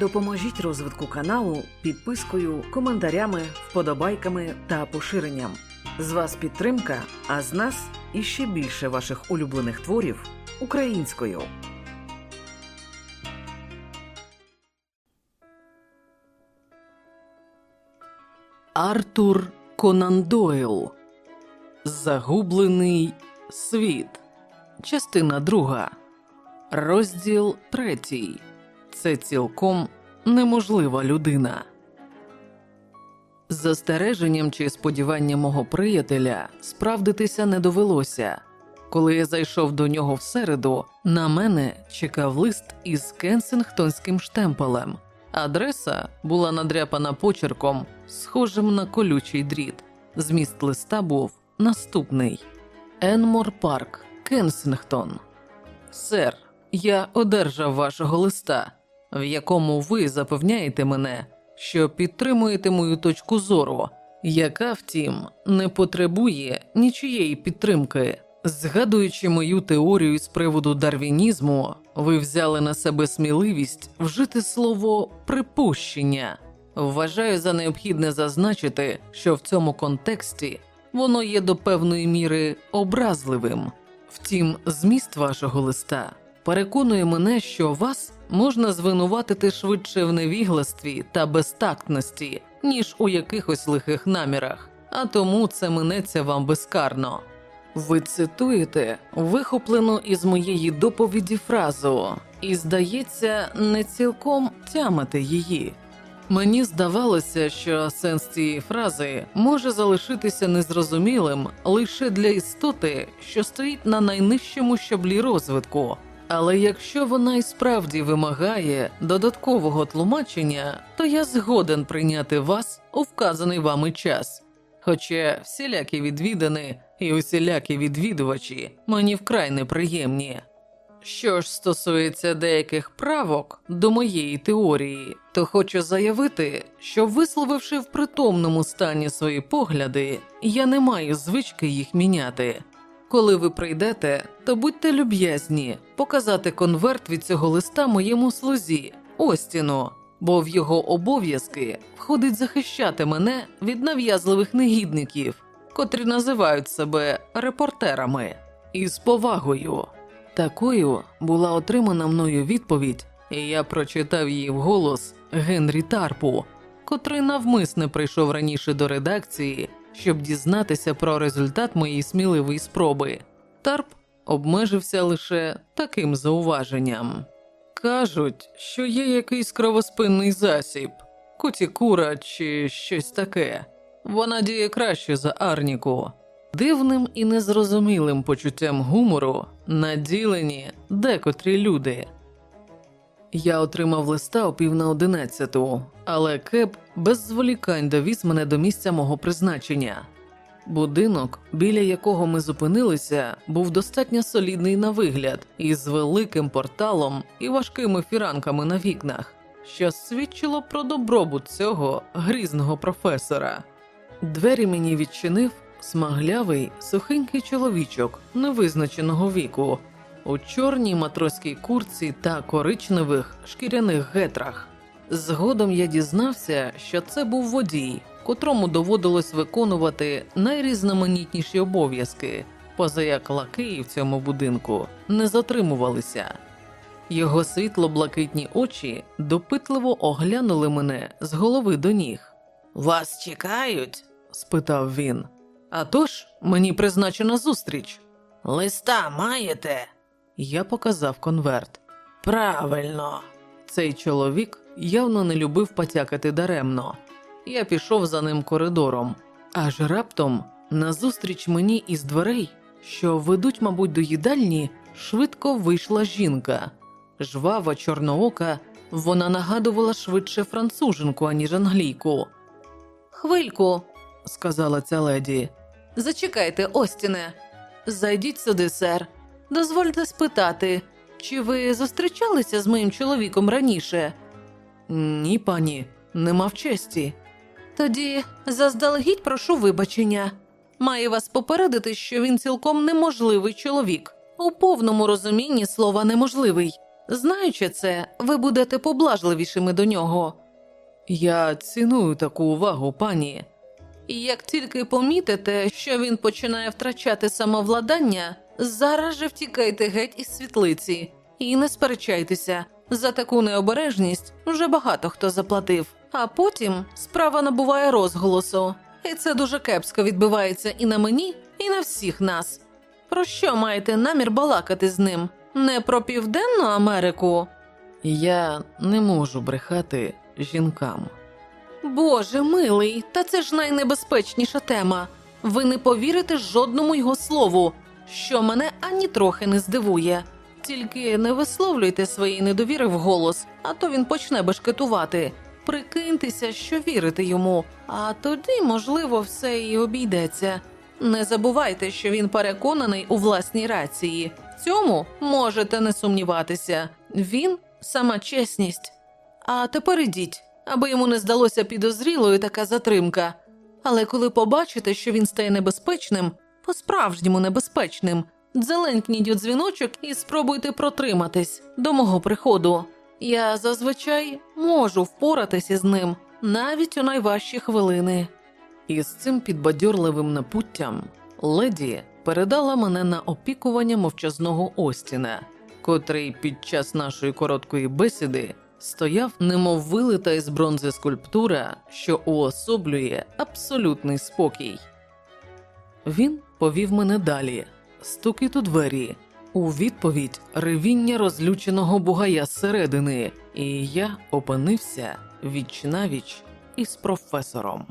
Допоможіть розвитку каналу підпискою, коментарями, вподобайками та поширенням. З вас підтримка, а з нас іще більше ваших улюблених творів українською. Артур Конан Дойл Загублений світ. Частина друга. Розділ третій. Це цілком неможлива людина. Застереженням чи сподіванням мого приятеля справдитися не довелося. Коли я зайшов до нього всереду, на мене чекав лист із кенсингтонським штемпелем. Адреса була надряпана почерком, схожим на колючий дріт. Зміст листа був наступний: Енмор Парк, Кенсингтон. Сер, я одержав вашого листа, в якому ви запевняєте мене, що підтримуєте мою точку зору, яка, втім, не потребує нічиєї підтримки. Згадуючи мою теорію з приводу дарвінізму, ви взяли на себе сміливість вжити слово припущення. Вважаю за необхідне зазначити, що в цьому контексті воно є до певної міри образливим. Втім, зміст вашого листа переконує мене, що вас можна звинуватити швидше в невігластві та безтактності, ніж у якихось лихих намірах, а тому це минеться вам безкарно. Ви цитуєте вихоплену із моєї доповіді фразу, і, здається, не цілком тямите її. Мені здавалося, що сенс цієї фрази може залишитися незрозумілим лише для істоти, що стоїть на найнижчому щаблі розвитку. Але якщо вона і справді вимагає додаткового тлумачення, то я згоден прийняти вас у вказаний вами час. Хоча всілякі відвідини і усілякі відвідувачі мені вкрай неприємні. Що ж стосується деяких правок до моєї теорії, то хочу заявити, що, висловивши в притомному стані свої погляди, я не маю звички їх міняти. Коли ви прийдете, то будьте люб'язні показати конверт від цього листа моєму слузі, Остіну, бо в його обов'язки входить захищати мене від нав'язливих негідників, котрі називають себе репортерами, і з повагою. Такою була отримана мною відповідь, і я прочитав її вголос Генрі Тарпу, котрий навмисне прийшов раніше до редакції, щоб дізнатися про результат моєї сміливої спроби. Тарп обмежився лише таким зауваженням. Кажуть, що є якийсь кровоспинний засіб, кутікура чи щось таке. Вона діє краще за Арніку. Дивним і незрозумілим почуттям гумору наділені декотрі люди. Я отримав листа о пів на одинадцяту, але кеп без зволікань довіз мене до місця мого призначення. Будинок, біля якого ми зупинилися, був достатньо солідний на вигляд, із великим порталом і важкими фіранками на вікнах, що свідчило про добробут цього грізного професора. Двері мені відчинив смаглявий, сухенький чоловічок невизначеного віку, у чорній матроській курці та коричневих шкіряних гетрах. Згодом я дізнався, що це був водій, котрому доводилось виконувати найрізноманітніші обов'язки, поза як лакеї в цьому будинку не затримувалися. Його світло-блакитні очі допитливо оглянули мене з голови до ніг. Вас чекають? спитав він. «А тож, мені призначена зустріч. Листа маєте? Я показав конверт. Правильно, цей чоловік явно не любив потякати даремно. Я пішов за ним коридором, аж раптом, назустріч мені із дверей, що ведуть, мабуть, до їдальні, швидко вийшла жінка. Жвава, чорноока, вона нагадувала швидше француженку, аніж англійку. Хвильку, сказала ця леді. Зачекайте, Остіне. Зайдіть сюди, сер. Дозвольте спитати, чи ви зустрічалися з моїм чоловіком раніше? Ні, пані, не мав честі. Тоді заздалегідь прошу вибачення. Маю вас попередити, що він цілком неможливий чоловік, у повному розумінні слова неможливий. Знаючи це, ви будете поблажливішими до нього. Я ціную таку увагу, пані. І як тільки помітите, що він починає втрачати самовладання, зараз же втікайте геть із світлиці і не сперечайтеся. За таку необережність вже багато хто заплатив, а потім справа набуває розголосу, і це дуже кепсько відбивається і на мені, і на всіх нас. Про що маєте намір балакати з ним? Не про Південну Америку? Я не можу брехати жінкам. Боже милий, та це ж найнебезпечніша тема. Ви не повірите жодному його слову, що мене ані трохи не здивує. Тільки не висловлюйте своєї недовіри вголос, а то він почне бешкетувати. Прикиньтеся, що вірите йому, а тоді, можливо, все і обійдеться. Не забувайте, що він переконаний у власній рації. В цьому можете не сумніватися. Він сама чесність. А тепер ідіть, аби йому не здалося підозрілою така затримка. Але коли побачите, що він стає небезпечним, по-справжньому небезпечним, дзеленькніть у дзвіночок і спробуйте протриматись до мого приходу. Я зазвичай можу впоратися з ним навіть у найважчі хвилини. І з цим підбадьорливим напуттям леді передала мене на опікування мовчазного Остіна, котрий під час нашої короткої бесіди стояв, немов вилита із бронзи скульптура, що уособлює абсолютний спокій. Він повів мене далі, стукіт у двері, у відповідь ревіння розлюченого бугая зсередини, і я опинився віч навіч із професором.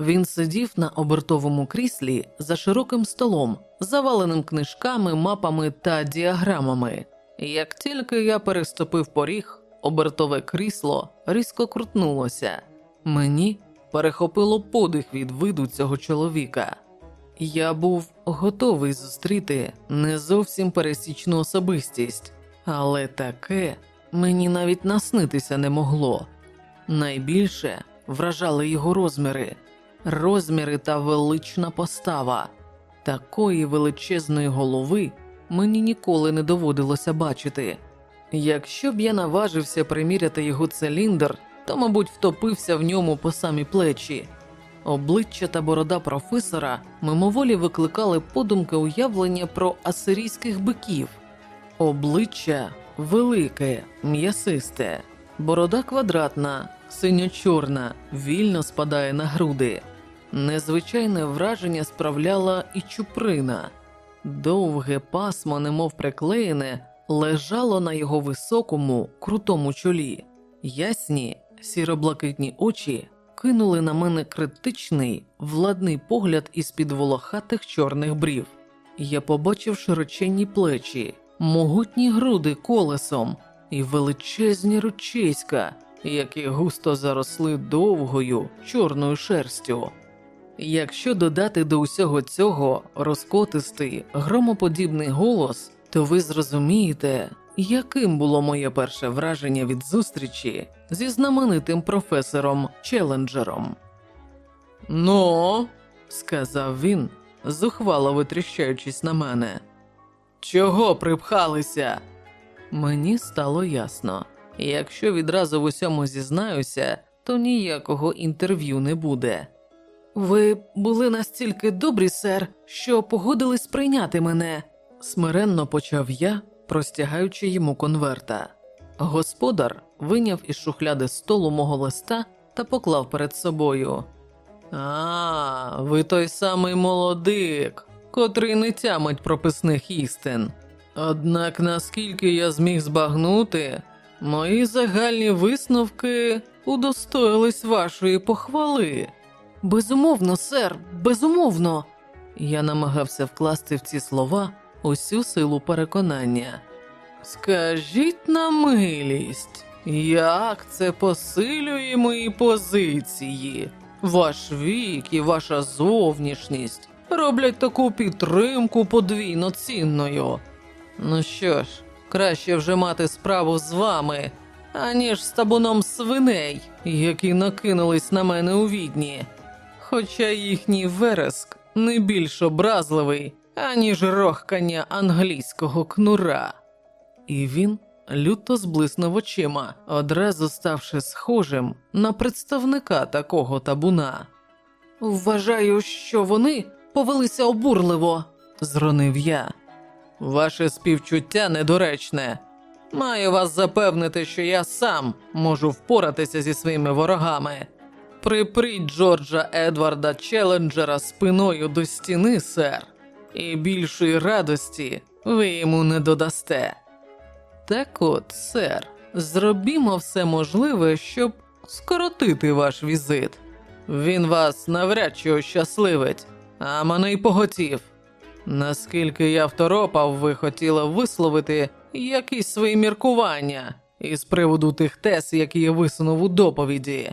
Він сидів на обертовому кріслі за широким столом, заваленим книжками, мапами та діаграмами. Як тільки я переступив поріг, обертове крісло різко крутнулося. Мені перехопило подих від виду цього чоловіка. Я був готовий зустріти не зовсім пересічну особистість, але таке мені навіть наснитися не могло. Найбільше вражали його розміри, розміри та велична постава. Такої величезної голови мені ніколи не доводилося бачити. Якщо б я наважився приміряти його циліндр, то, мабуть, втопився в ньому по самі плечі. Обличчя та борода професора мимоволі викликали подумки уявлення про асирійських биків. Обличчя велике, м'ясисте, борода квадратна, синьо-чорна, вільно спадає на груди. Незвичайне враження справляла і чуприна. Довге пасмо, немов приклеєне, лежало на його високому, крутому чолі. Ясні, сіроблакитні очі кинули на мене критичний, владний погляд із під волохатих чорних брів. Я побачив широченні плечі, могутні груди колесом і величезні ручиська, які густо заросли довгою чорною шерстю. Якщо додати до усього цього розкотистий, громоподібний голос, то ви зрозумієте, яким було моє перше враження від зустрічі зі знаменитим професором Челенджером. Ну, сказав він, зухвало витріщаючись на мене. Чого припхалися? Мені стало ясно. Якщо відразу в усьому зізнаюся, то ніякого інтерв'ю не буде. Ви були настільки добрі, сер, що погодились прийняти мене, смиренно почав я, простягаючи йому конверта. Господар виняв із шухляди столу мого листа та поклав перед собою. А, ви той самий молодик, котрий не тямить прописних істин. Однак, наскільки я зміг збагнути, мої загальні висновки удостоїлись вашої похвали. Безумовно, сер, безумовно. Я намагався вкласти в ці слова усю силу переконання. Скажіть на милість, як це посилює мої позиції? Ваш вік і ваша зовнішність роблять таку підтримку подвійно цінною. Ну що ж, краще вже мати справу з вами, аніж з табуном свиней, які накинулись на мене у відні. Хоча їхній вереск не більш образливий, аніж рохкання англійського кнура. І він люто зблиснув очима, одразу ставши схожим на представника такого табуна. Вважаю, що вони повелися обурливо, зронив я. Ваше співчуття недоречне. Маю вас запевнити, що я сам можу впоратися зі своїми ворогами. Припріть Джорджа Едварда Челенджера спиною до стіни, сер, і більшої радості ви йому не додасте. Так от, сер, зробімо все можливе, щоб скоротити ваш візит. Він вас навряд чи ощасливить, а мене й поготів. Наскільки я второпав, ви хотіли висловити якісь свої міркування із приводу тих тез, які я висунув у доповіді.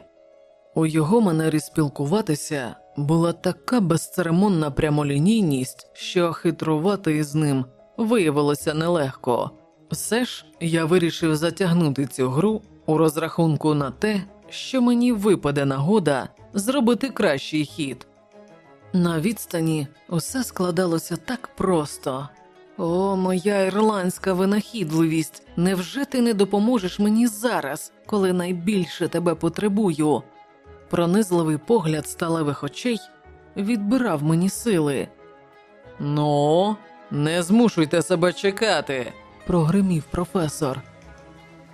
У його манері спілкуватися була така безцеремонна прямолінійність, що хитрувати із ним виявилося нелегко. Все ж я вирішив затягнути цю гру у розрахунку на те, що мені випаде нагода зробити кращий хід. На відстані усе складалося так просто. О, моя ірландська винахідливість, невже ти не допоможеш мені зараз, коли найбільше тебе потребую? Пронизливий погляд сталевих очей відбирав мені сили. Ну, не змушуйте себе чекати, прогримів професор.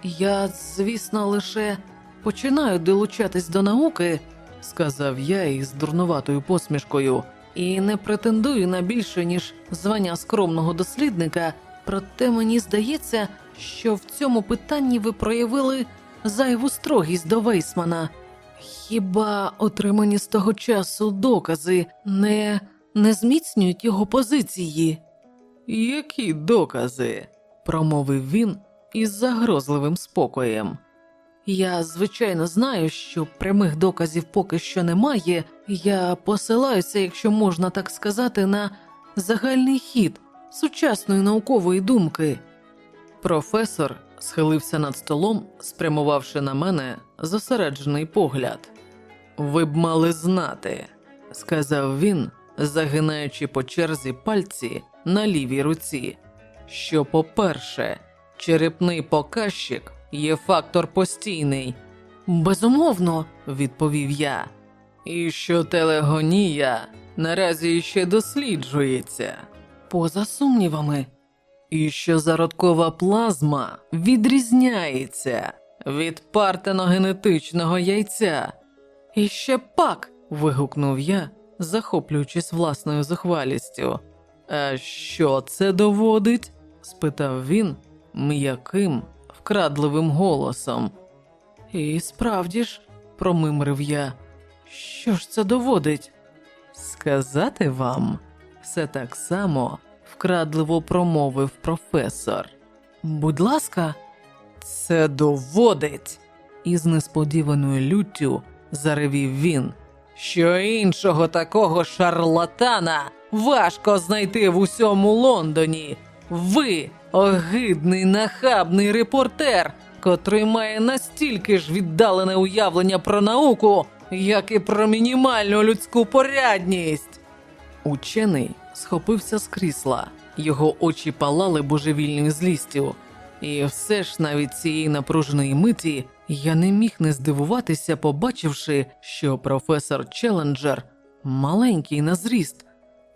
Я, звісно, лише починаю долучатись до науки, сказав я із дурнуватою посмішкою, і не претендую на більше, ніж звання скромного дослідника, проте мені здається, що в цьому питанні ви проявили зайву строгість до Вейсмана. Хіба отримані з того часу докази не, не зміцнюють його позиції? Які докази? промовив він із загрозливим спокоєм. Я, звичайно, знаю, що прямих доказів поки що немає. Я посилаюся, якщо можна так сказати, на загальний хід сучасної наукової думки. Професор схилився над столом, спрямувавши на мене зосереджений погляд. Ви б мали знати, сказав він, загинаючи по черзі пальці на лівій руці, що, по-перше, черепний показчик є фактор постійний. Безумовно, відповів я, і що телегонія наразі ще досліджується, поза сумнівами, і що зародкова плазма відрізняється від партеногенетичного яйця. І ще пак. вигукнув я, захоплюючись власною зухвалістю. А що це доводить? спитав він м'яким, вкрадливим голосом. І справді ж, промимрив я, що ж це доводить? Сказати вам, все так само вкрадливо промовив професор. Будь ласка, це доводить, із несподіваною люттю заревів він, що іншого такого шарлатана важко знайти в усьому Лондоні. Ви огидний нахабний репортер, котрий має настільки ж віддалене уявлення про науку, як і про мінімальну людську порядність. Учений схопився з крісла, його очі палали божевільною злістю. І все ж навіть цієї напруженої миті я не міг не здивуватися, побачивши, що професор Челенджер маленький на зріст.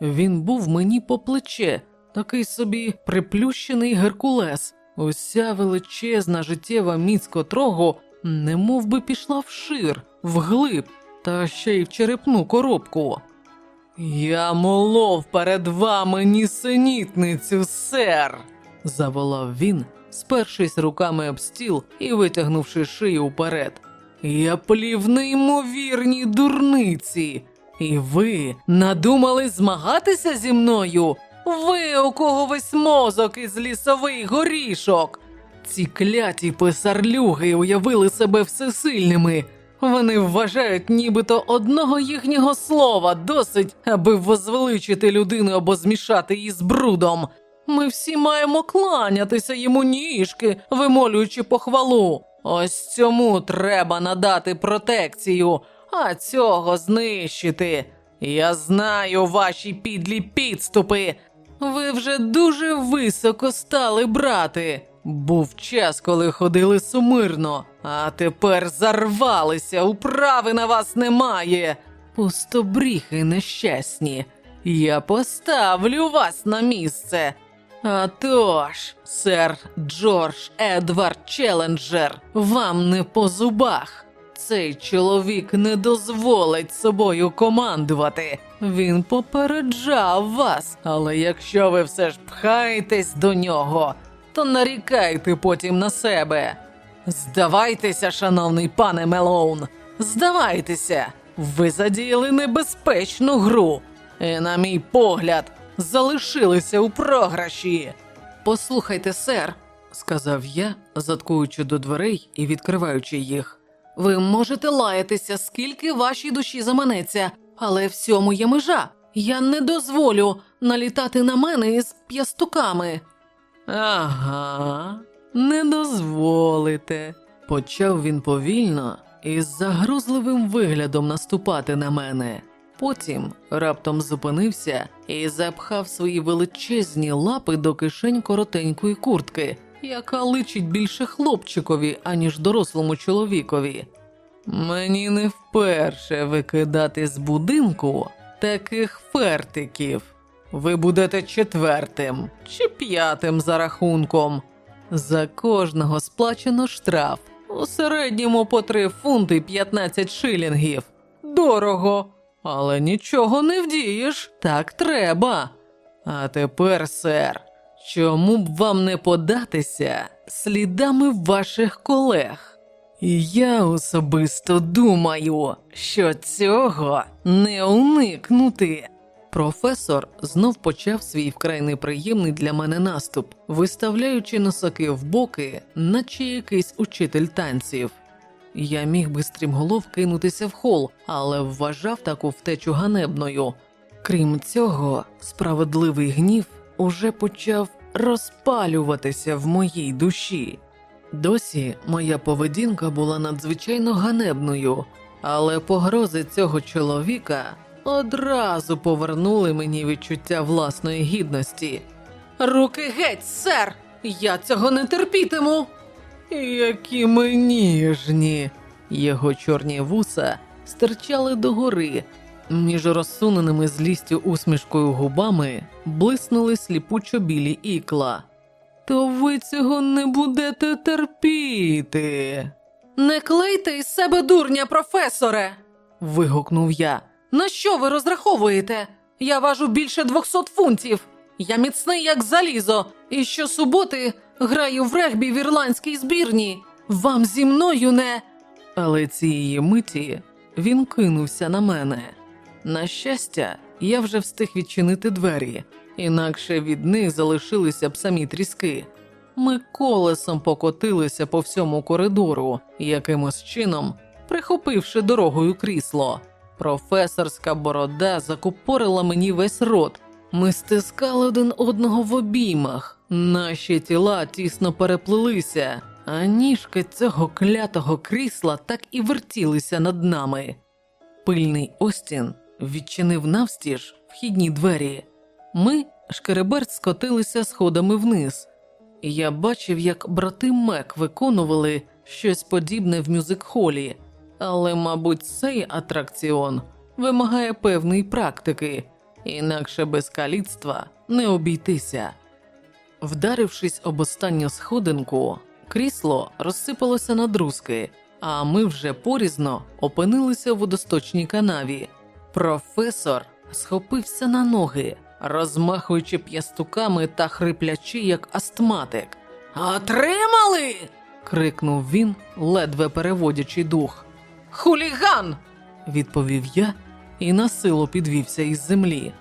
Він був мені по плече, такий собі приплющений Геркулес, уся величезна життєва міць котрого не мов би пішла вшир, вглиб, та ще й в черепну коробку. Я молов перед вами нісенітницю, сер, заволав він, спершись руками об стіл і витягнувши шию вперед. Я плів неймовірні дурниці, і ви надумали змагатися зі мною? Ви, у кого весь мозок із лісовий горішок. Ці кляті писарлюги уявили себе всесильними. Вони вважають, нібито одного їхнього слова досить, аби возвеличити людину або змішати її з брудом. Ми всі маємо кланятися йому ніжки, вимолюючи похвалу. Ось цьому треба надати протекцію, а цього знищити. Я знаю ваші підлі підступи. Ви вже дуже високо стали брати. Був час, коли ходили сумирно, а тепер зарвалися, управи на вас немає. Пустобріхи нещасні. Я поставлю вас на місце. А тож, сер Джордж Едвард Челенджер, вам не по зубах. Цей чоловік не дозволить собою командувати. Він попереджав вас, але якщо ви все ж пхаєтесь до нього, то нарікайте потім на себе. Здавайтеся, шановний пане Мелоун, здавайтеся, ви задіяли небезпечну гру, і, на мій погляд, залишилися у програші. Послухайте, сер, сказав я, заткуючи до дверей і відкриваючи їх. Ви можете лаятися, скільки вашій душі заманеться, але всьому є межа. Я не дозволю налітати на мене із п'ястуками. Ага, не дозволите, почав він повільно і з загрозливим виглядом наступати на мене. Потім раптом зупинився і запхав свої величезні лапи до кишень коротенької куртки, яка личить більше хлопчикові, аніж дорослому чоловікові. Мені не вперше викидати з будинку таких фертиків. Ви будете четвертим чи п'ятим за рахунком. За кожного сплачено штраф у середньому по 3 фунти 15 шилінгів. Дорого, але нічого не вдієш, так треба. А тепер, сер, чому б вам не податися слідами ваших колег? І я особисто думаю, що цього не уникнути. Професор знов почав свій вкрай неприємний для мене наступ, виставляючи носаки в боки, наче якийсь учитель танців. Я міг би стрімголов кинутися в хол, але вважав таку втечу ганебною. Крім цього, справедливий гнів уже почав розпалюватися в моїй душі. Досі моя поведінка була надзвичайно ганебною, але погрози цього чоловіка одразу повернули мені відчуття власної гідності. Руки геть, сер! Я цього не терпітиму. Які ми ніжні. Його чорні вуса стирчали догори. Між розсуненими злістю усмішкою губами блиснули сліпучо білі ікла. То ви цього не будете терпіти. Не клейте із себе дурня, професоре. вигукнув я. На що ви розраховуєте? Я важу більше 200 фунтів. Я міцний, як залізо, і щосуботи граю в регбі в ірландській збірні. Вам зі мною не. Але цієї миті він кинувся на мене. На щастя, я вже встиг відчинити двері, інакше від них залишилися б самі тріски. Ми колесом покотилися по всьому коридору, якимось чином прихопивши дорогою крісло. Професорська борода закупорила мені весь рот. Ми стискали один одного в обіймах, наші тіла тісно переплилися, а ніжки цього клятого крісла так і вертілися над нами. Пильний Остін відчинив навстіж вхідні двері. Ми, шкереберт, скотилися сходами вниз. Я бачив, як брати Мек виконували щось подібне в мюзик-холі, але, мабуть, цей атракціон вимагає певної практики, інакше без каліцтва не обійтися. Вдарившись об останню сходинку, крісло розсипалося на друзки, а ми вже порізно опинилися в водосточній канаві. Професор схопився на ноги, розмахуючи п'ястуками та хриплячи, як астматик. Отримали. крикнув він, ледве переводячи дух. Хуліган! відповів я і насилу підвівся із землі.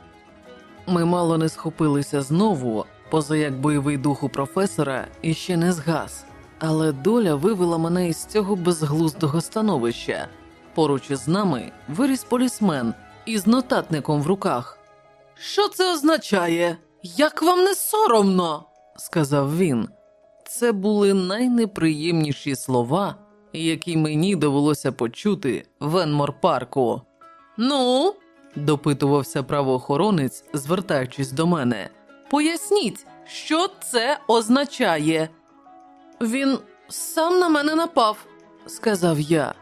Ми мало не схопилися знову, поза як бойовий дух у професора іще не згас, але доля вивела мене із цього безглуздого становища. Поруч із нами виріс полісмен із нотатником в руках. Що це означає? Як вам не соромно? сказав він. Це були найнеприємніші слова, які мені довелося почути в Енмор парку. Ну, допитувався правоохоронець, звертаючись до мене. Поясніть, що це означає. Він сам на мене напав, сказав я.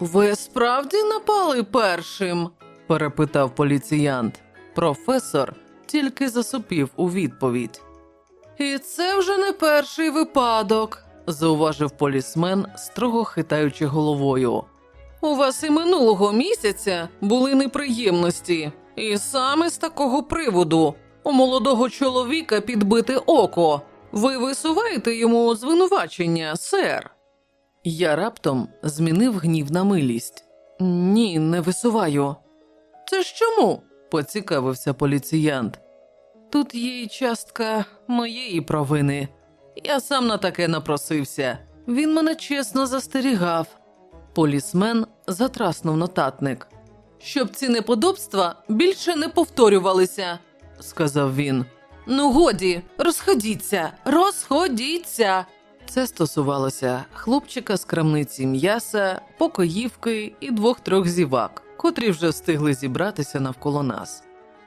Ви справді напали першим? перепитав поліціянт. Професор тільки засопів у відповідь. І це вже не перший випадок, зауважив полісмен, строго хитаючи головою. У вас і минулого місяця були неприємності, і саме з такого приводу у молодого чоловіка підбите око. Ви висуваєте йому звинувачення, сер. Я раптом змінив гнів на милість. Ні, не висуваю. Це ж чому? поцікавився поліціянт. Тут є й частка моєї провини. Я сам на таке напросився. Він мене чесно застерігав. Полісмен затраснув нотатник. Щоб ці неподобства більше не повторювалися, сказав він. Ну, годі, розходіться, розходіться. Це стосувалося хлопчика з крамниці м'яса, покоївки і двох-трьох зівак, котрі вже встигли зібратися навколо нас.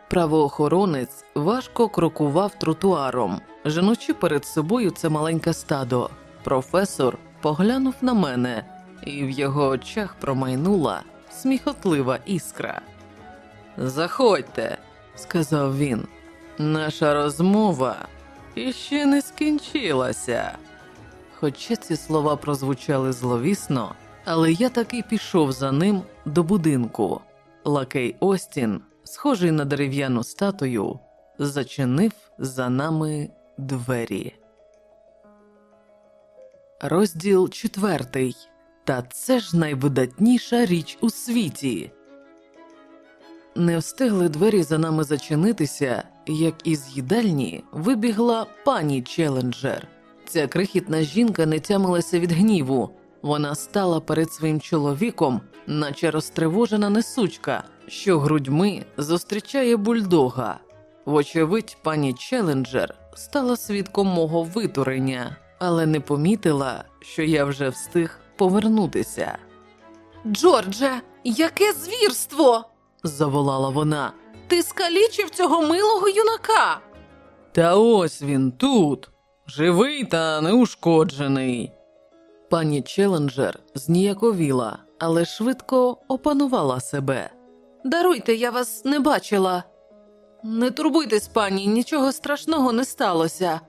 Правоохоронець важко крокував тротуаром, женучи перед собою це маленьке стадо. Професор поглянув на мене, і в його очах промайнула сміхотлива іскра. Заходьте, сказав він. Наша розмова іще не скінчилася. Хоча ці слова прозвучали зловісно, але я таки пішов за ним до будинку. Лакей Остін, схожий на дерев'яну статую, зачинив за нами двері. Розділ четвертий. Та це ж найвидатніша річ у світі. Не встигли двері за нами зачинитися, як із їдальні вибігла пані Челенджер. Ця крихітна жінка не тямилася від гніву. Вона стала перед своїм чоловіком, наче розтривожена несучка, що грудьми зустрічає бульдога. Вочевидь, пані Челенджер стала свідком мого витурення, але не помітила, що я вже встиг повернутися. Джордже, яке звірство! заволала вона. Ти скалічив цього милого юнака. Та ось він тут, живий та неушкоджений. Пані Челенджер зніяковіла, але швидко опанувала себе. Даруйте, я вас не бачила. Не турбуйтесь, пані, нічого страшного не сталося.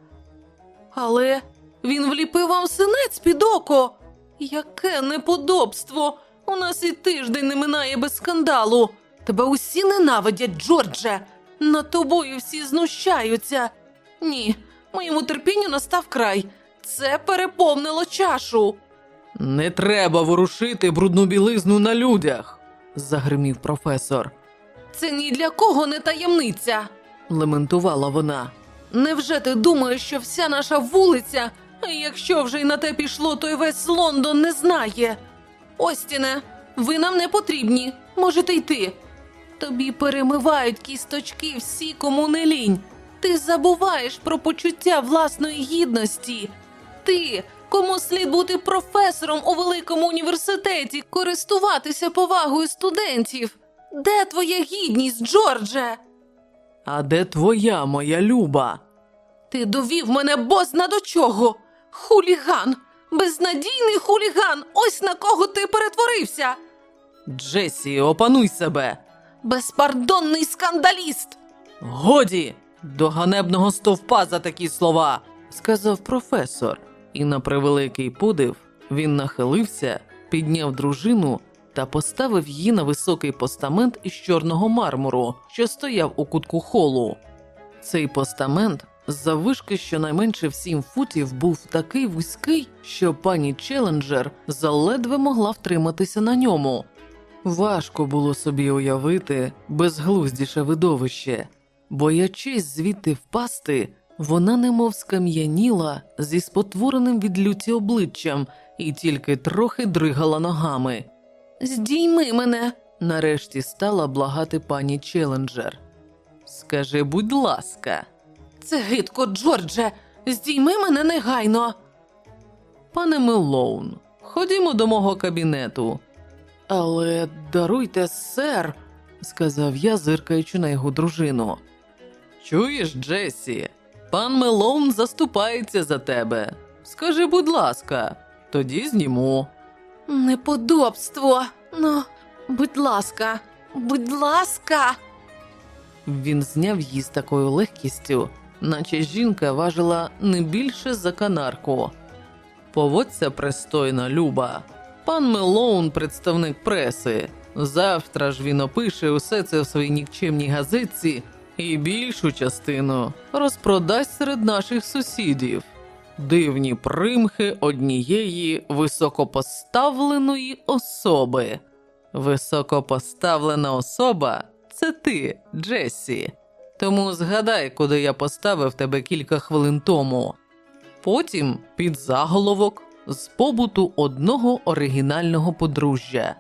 Але він вліпив вам синець під око. Яке неподобство! У нас і тиждень не минає без скандалу. Тебе усі ненавидять, Джордже. Над тобою всі знущаються. Ні, моєму терпінню настав край. Це переповнило чашу. Не треба ворушити брудну білизну на людях, загримів професор. Це ні для кого не таємниця, лементувала вона. Невже ти думаєш, що вся наша вулиця, якщо вже й на те пішло, то й весь Лондон не знає? Остіне, ви нам не потрібні, можете йти. Тобі перемивають кісточки всі, кому не лінь. Ти забуваєш про почуття власної гідності. Ти, кому слід бути професором у великому університеті, користуватися повагою студентів. Де твоя гідність, Джордже? А де твоя, моя люба? Ти довів мене бозна до чого? Хуліган, безнадійний хуліган. Ось на кого ти перетворився. Джесі, опануй себе. Безпардонний скандаліст. Годі, до ганебного стовпа за такі слова, сказав професор, і на превеликий подив він нахилився, підняв дружину та поставив її на високий постамент із чорного мармуру, що стояв у кутку холу. Цей постамент заввишки щонайменше в сім футів був такий вузький, що пані Челенджер заледве могла втриматися на ньому. Важко було собі уявити безглуздіше видовище, боячись звідти впасти, вона немов скам'яніла зі спотвореним від люті обличчям і тільки трохи дригала ногами. Здійми мене, нарешті стала благати пані Челенджер. Скажи, будь ласка, це гидко, Джордже, здійми мене негайно. Пане Мелоун, ходімо до мого кабінету. Але даруйте, сер, сказав я, зиркаючи на його дружину. Чуєш, Джесі, пан Мелоун заступається за тебе. Скажи, будь ласка, тоді зніму. Неподобство. Ну, будь ласка, будь ласка. Він зняв її з такою легкістю, наче жінка важила не більше за канарку. Поводься пристойно, Люба. Пан Мелоун, представник преси. Завтра ж він опише усе це в своїй нікчемній газетці і більшу частину розпродасть серед наших сусідів. Дивні примхи однієї високопоставленої особи. Високопоставлена особа це ти, Джессі. Тому згадай, куди я поставив тебе кілька хвилин тому. Потім під заголовок з побуту одного оригінального подружжя.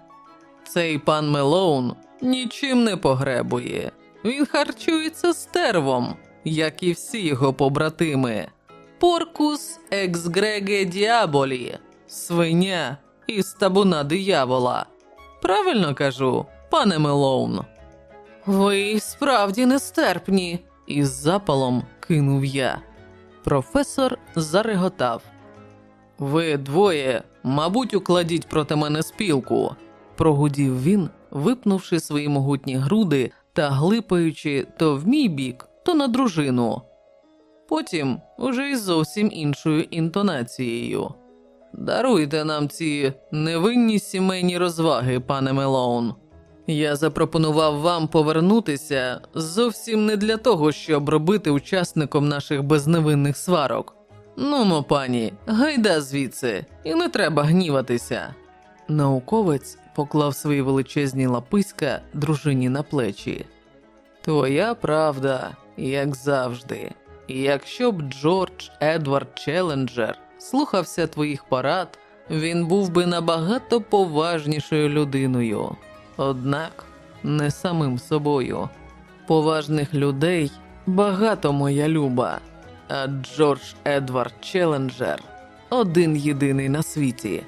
Цей пан Мелоун нічим не погребує. Він харчується стервом, як і всі його побратими. Поркус ексгреге діаболі, свиня із табуна диявола. Правильно кажу, пане Мелоун. Ви справді нестерпні, із запалом кинув я. Професор зареготав. Ви двоє, мабуть, укладіть проти мене спілку, прогудів він, випнувши свої могутні груди та глипаючи то в мій бік, то на дружину. Потім уже із зовсім іншою інтонацією. Даруйте нам ці невинні сімейні розваги, пане Мелоун. Я запропонував вам повернутися зовсім не для того, щоб робити учасником наших безневинних сварок. Ну, пані, гайда звідси, і не треба гніватися. Науковець поклав свої величезні лаписька дружині на плечі. Твоя правда, як завжди. І якщо б Джордж Едвард Челленджер слухався твоїх порад, він був би набагато поважнішою людиною. Однак не самим собою. Поважних людей багато моя люба, а Джордж Едвард Челленджер один єдиний на світі.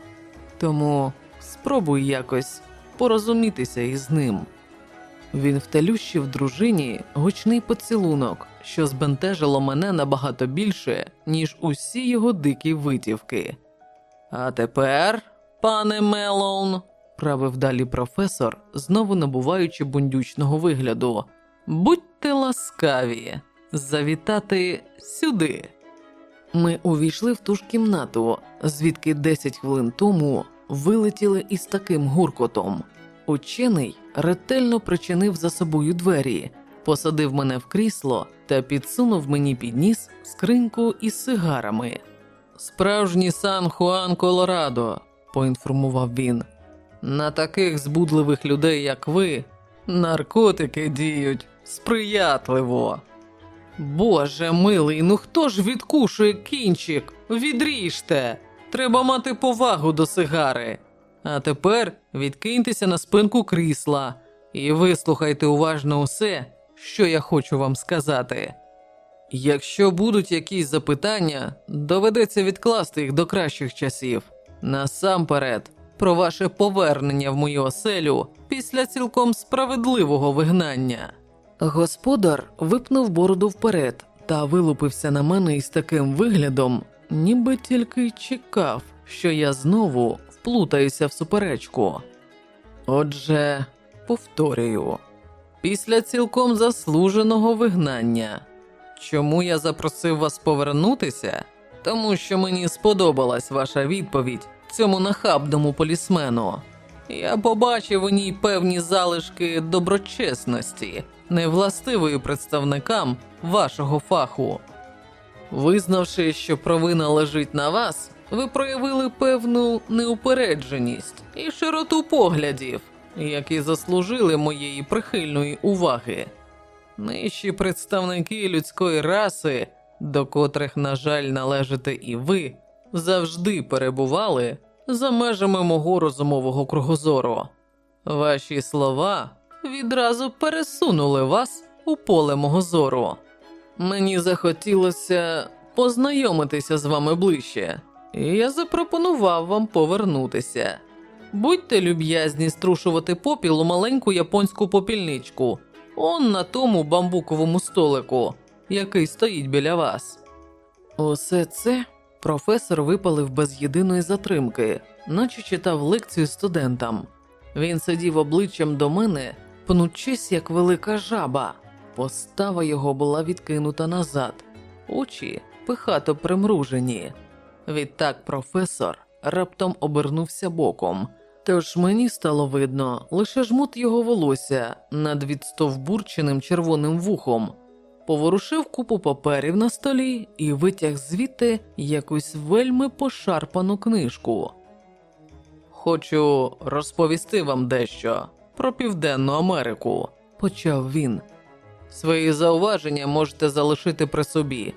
Тому спробуй якось порозумітися із ним. Він втелющив дружині гучний поцілунок, що збентежило мене набагато більше, ніж усі його дикі витівки. А тепер, пане Мелоун, правив далі професор, знову набуваючи бундючного вигляду, будьте ласкаві, завітати сюди. Ми увійшли в ту ж кімнату, звідки 10 хвилин тому вилетіли із таким гуркотом. Учений ретельно причинив за собою двері, посадив мене в крісло та підсунув мені під ніс скриньку із сигарами. Справжній Сан Хуан Колорадо, поінформував він. На таких збудливих людей, як ви, наркотики діють сприятливо. Боже милий, ну хто ж відкушує кінчик? Відріжте! Треба мати повагу до сигари. А тепер відкиньтеся на спинку крісла і вислухайте уважно усе, що я хочу вам сказати. Якщо будуть якісь запитання, доведеться відкласти їх до кращих часів. Насамперед, про ваше повернення в мою оселю після цілком справедливого вигнання. Господар випнув бороду вперед та вилупився на мене із таким виглядом, ніби тільки й чекав, що я знову вплутаюся в суперечку. Отже, повторюю, після цілком заслуженого вигнання. Чому я запросив вас повернутися? Тому що мені сподобалась ваша відповідь цьому нахабному полісмену. Я побачив у ній певні залишки доброчесності, невластивої представникам вашого фаху. Визнавши, що провина лежить на вас, ви проявили певну неупередженість і широту поглядів, які заслужили моєї прихильної уваги. Нижчі представники людської раси, до котрих, на жаль, належите і ви, завжди перебували за межами мого розумового кругозору. Ваші слова відразу пересунули вас у поле мого зору. Мені захотілося познайомитися з вами ближче, і я запропонував вам повернутися. Будьте люб'язні струшувати попіл у маленьку японську попільничку, он на тому бамбуковому столику, який стоїть біля вас. Усе це Професор випалив без єдиної затримки, наче читав лекцію студентам. Він сидів обличчям до мене, пнучись, як велика жаба. Постава його була відкинута назад, очі пихато примружені. Відтак професор раптом обернувся боком, тож мені стало видно лише жмут його волосся над відстовбурченим червоним вухом, поворушив купу паперів на столі і витяг звідти якусь вельми пошарпану книжку. Хочу розповісти вам дещо про Південну Америку, почав він. Свої зауваження можете залишити при собі.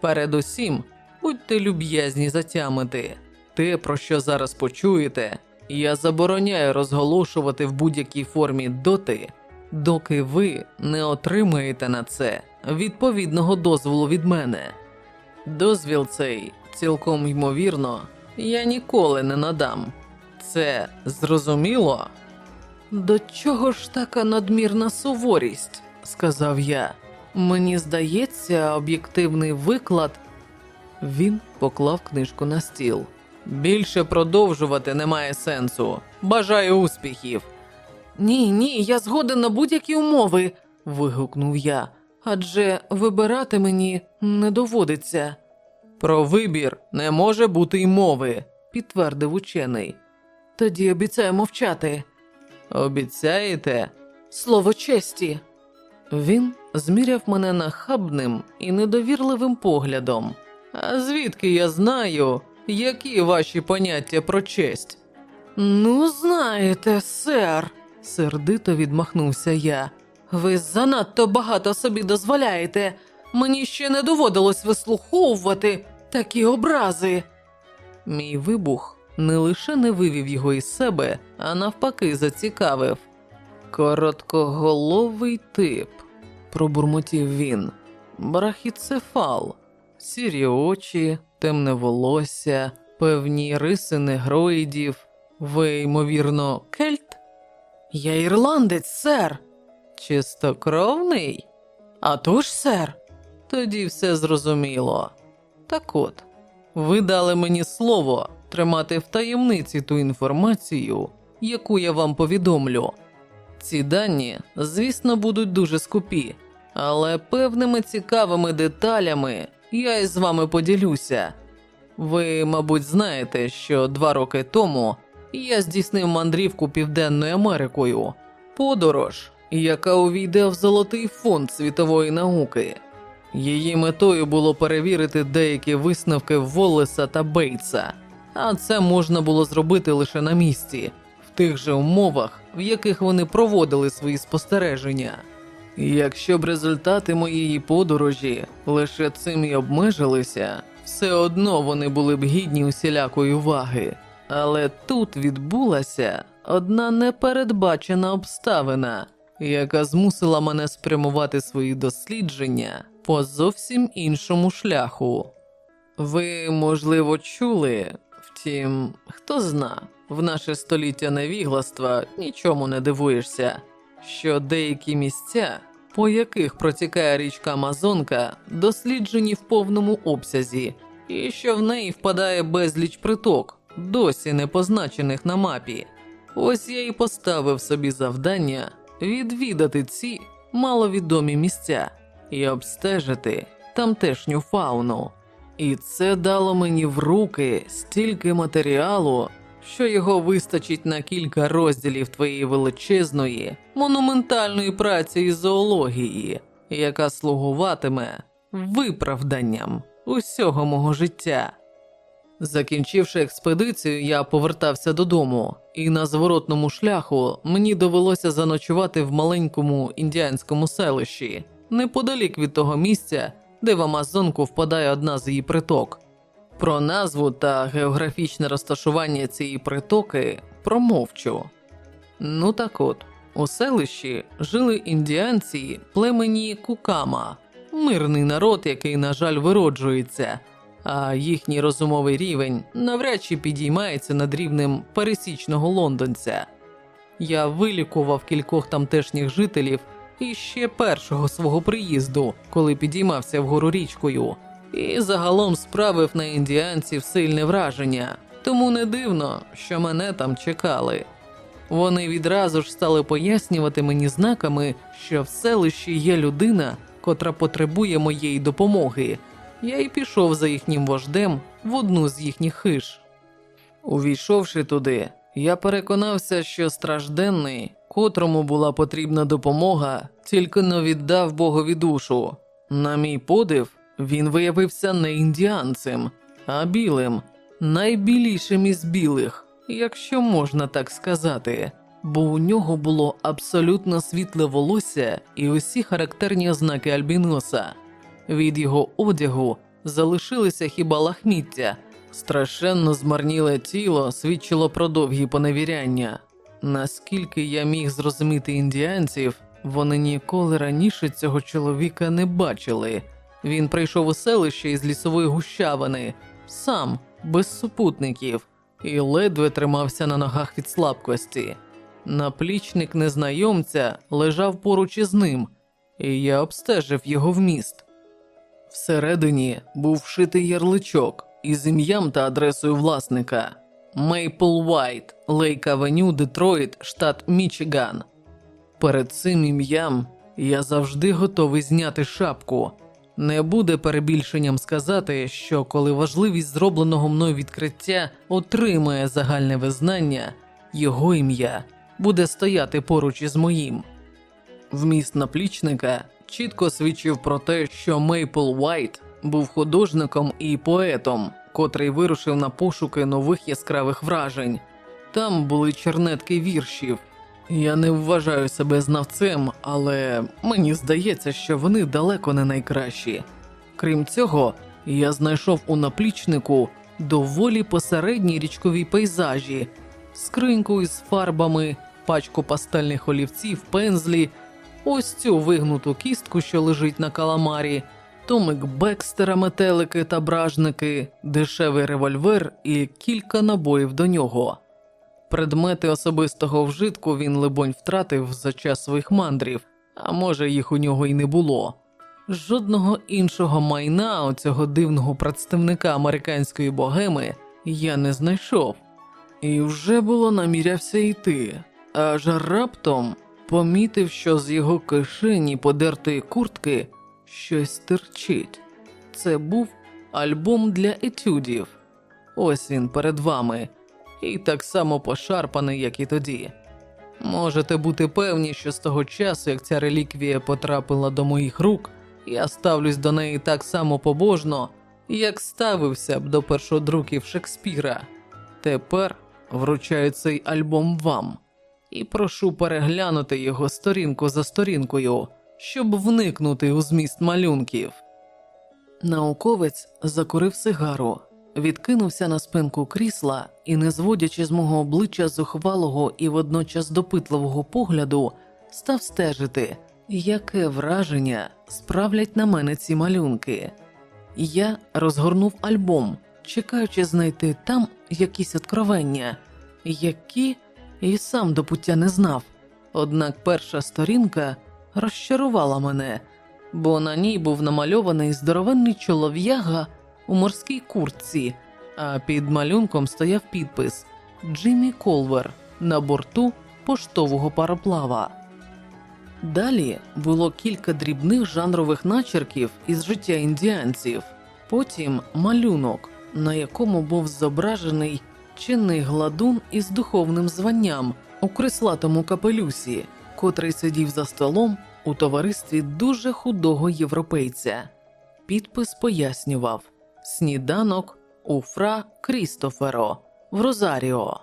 Передусім, будьте люб'язні затямити. Те, про що зараз почуєте, я забороняю розголошувати в будь-якій формі доти, доки ви не отримаєте на це відповідного дозволу від мене. Дозвіл цей, цілком ймовірно, я ніколи не надам. Це зрозуміло? До чого ж така надмірна суворість? сказав я. Мені здається, об'єктивний виклад. Він поклав книжку на стіл. Більше продовжувати немає сенсу. Бажаю успіхів. Ні, ні, я згоден на будь-які умови. вигукнув я. Адже вибирати мені не доводиться. Про вибір не може бути й мови, підтвердив учений. Тоді обіцяю мовчати. Обіцяєте? Слово честі. Він зміряв мене нахабним і недовірливим поглядом. А звідки я знаю, які ваші поняття про честь? Ну, знаєте, сер, сердито відмахнувся я. Ви занадто багато собі дозволяєте. Мені ще не доводилось вислуховувати такі образи. Мій вибух не лише не вивів його із себе, а навпаки, зацікавив. Короткоголовий тип, пробурмотів він, брахіцефал, сірі очі, темне волосся, певні риси негроїдів. Ви, ймовірно, кельт? Я ірландець, сер. Чистокровний? А то ж, сер. Тоді все зрозуміло. Так от, ви дали мені слово тримати в таємниці ту інформацію, яку я вам повідомлю. Ці дані, звісно, будуть дуже скупі, але певними цікавими деталями я із вами поділюся. Ви, мабуть, знаєте, що два роки тому я здійснив мандрівку Південною Америкою, подорож, яка увійде в золотий фонд світової науки. Її метою було перевірити деякі висновки Воллеса та Бейтса, а це можна було зробити лише на місці, в тих же умовах, в яких вони проводили свої спостереження. Якщо б результати моєї подорожі лише цим і обмежилися, все одно вони були б гідні усілякої уваги. Але тут відбулася одна непередбачена обставина, яка змусила мене спрямувати свої дослідження по зовсім іншому шляху. Ви, можливо, чули, втім, хто зна, в наше століття невігластва нічому не дивуєшся, що деякі місця, по яких протікає річка Амазонка, досліджені в повному обсязі, і що в неї впадає безліч приток, досі не позначених на мапі. Ось я і поставив собі завдання відвідати ці маловідомі місця і обстежити тамтешню фауну. І це дало мені в руки стільки матеріалу, що його вистачить на кілька розділів твоєї величезної, монументальної праці із зоології, яка слугуватиме виправданням усього мого життя. Закінчивши експедицію, я повертався додому, і на зворотному шляху мені довелося заночувати в маленькому індіанському селищі, неподалік від того місця, де в Амазонку впадає одна з її приток. Про назву та географічне розташування цієї притоки промовчу. Ну так от, у селищі жили індіанці племені Кукама, мирний народ, який, на жаль, вироджується, а їхній розумовий рівень навряд чи підіймається над рівнем пересічного лондонця. Я вилікував кількох тамтешніх жителів іще першого свого приїзду, коли підіймався вгору річкою. І загалом справив на індіанців сильне враження, тому не дивно, що мене там чекали. Вони відразу ж стали пояснювати мені знаками, що в селищі є людина, котра потребує моєї допомоги. Я й пішов за їхнім вождем в одну з їхніх хиш. Увійшовши туди, я переконався, що стражденний, котрому була потрібна допомога, тільки не віддав Богові душу. На мій подив, він виявився не індіанцем, а білим, найбілішим із білих, якщо можна так сказати, бо у нього було абсолютно світле волосся і усі характерні ознаки альбіноса. Від його одягу залишилися хіба лахміття. Страшенно змарніле тіло свідчило про довгі поневіряння. Наскільки я міг зрозуміти індіанців, вони ніколи раніше цього чоловіка не бачили. Він прийшов у селище із лісової гущавини, сам, без супутників, і ледве тримався на ногах від слабкості. Наплічник незнайомця лежав поруч із ним, і я обстежив його вміст. Всередині був вшитий ярличок із ім'ям та адресою власника Мейпл Вайт, Лейк Авеню, Детройт, штат Мічиган. Перед цим ім'ям я завжди готовий зняти шапку. Не буде перебільшенням сказати, що коли важливість зробленого мною відкриття отримає загальне визнання, його ім'я буде стояти поруч із моїм. Вміст наплічника чітко свідчив про те, що Мейпл Уайт був художником і поетом, котрий вирушив на пошуки нових яскравих вражень. Там були чернетки віршів. Я не вважаю себе знавцем, але мені здається, що вони далеко не найкращі. Крім цього, я знайшов у наплічнику доволі посередні річкові пейзажі, скриньку із фарбами, пачку пастельних олівців, пензлі, ось цю вигнуту кістку, що лежить на каламарі, томик Бекстера, метелики та бражники, дешевий револьвер і кілька набоїв до нього. Предмети особистого вжитку він, либонь, втратив за час своїх мандрів, а може, їх у нього й не було. Жодного іншого майна у цього дивного представника американської богеми я не знайшов, і вже було намірявся йти, аж раптом помітив, що з його кишені подертої куртки щось терчить. Це був альбом для етюдів. Ось він перед вами і так само пошарпаний, як і тоді. Можете бути певні, що з того часу, як ця реліквія потрапила до моїх рук, я ставлюсь до неї так само побожно, як ставився б до першодруків Шекспіра. Тепер вручаю цей альбом вам і прошу переглянути його сторінку за сторінкою, щоб вникнути у зміст малюнків. Науковець закурив сигару, відкинувся на спинку крісла і, не зводячи з мого обличчя зухвалого і водночас допитливого погляду, став стежити, яке враження справлять на мене ці малюнки. Я розгорнув альбом, чекаючи знайти там якісь откровення, які і сам до пуття не знав. Однак перша сторінка розчарувала мене, бо на ній був намальований здоровенний чолов'яга у морській куртці, а під малюнком стояв підпис Джиммі Колвер на борту поштового пароплава. Далі було кілька дрібних жанрових начерків із життя індіанців, потім малюнок, на якому був зображений чинний гладун із духовним званням у крислатому капелюсі, котрий сидів за столом у товаристві дуже худого європейця. Підпис пояснював Сніданок у Фра Крістоферо в Розаріо.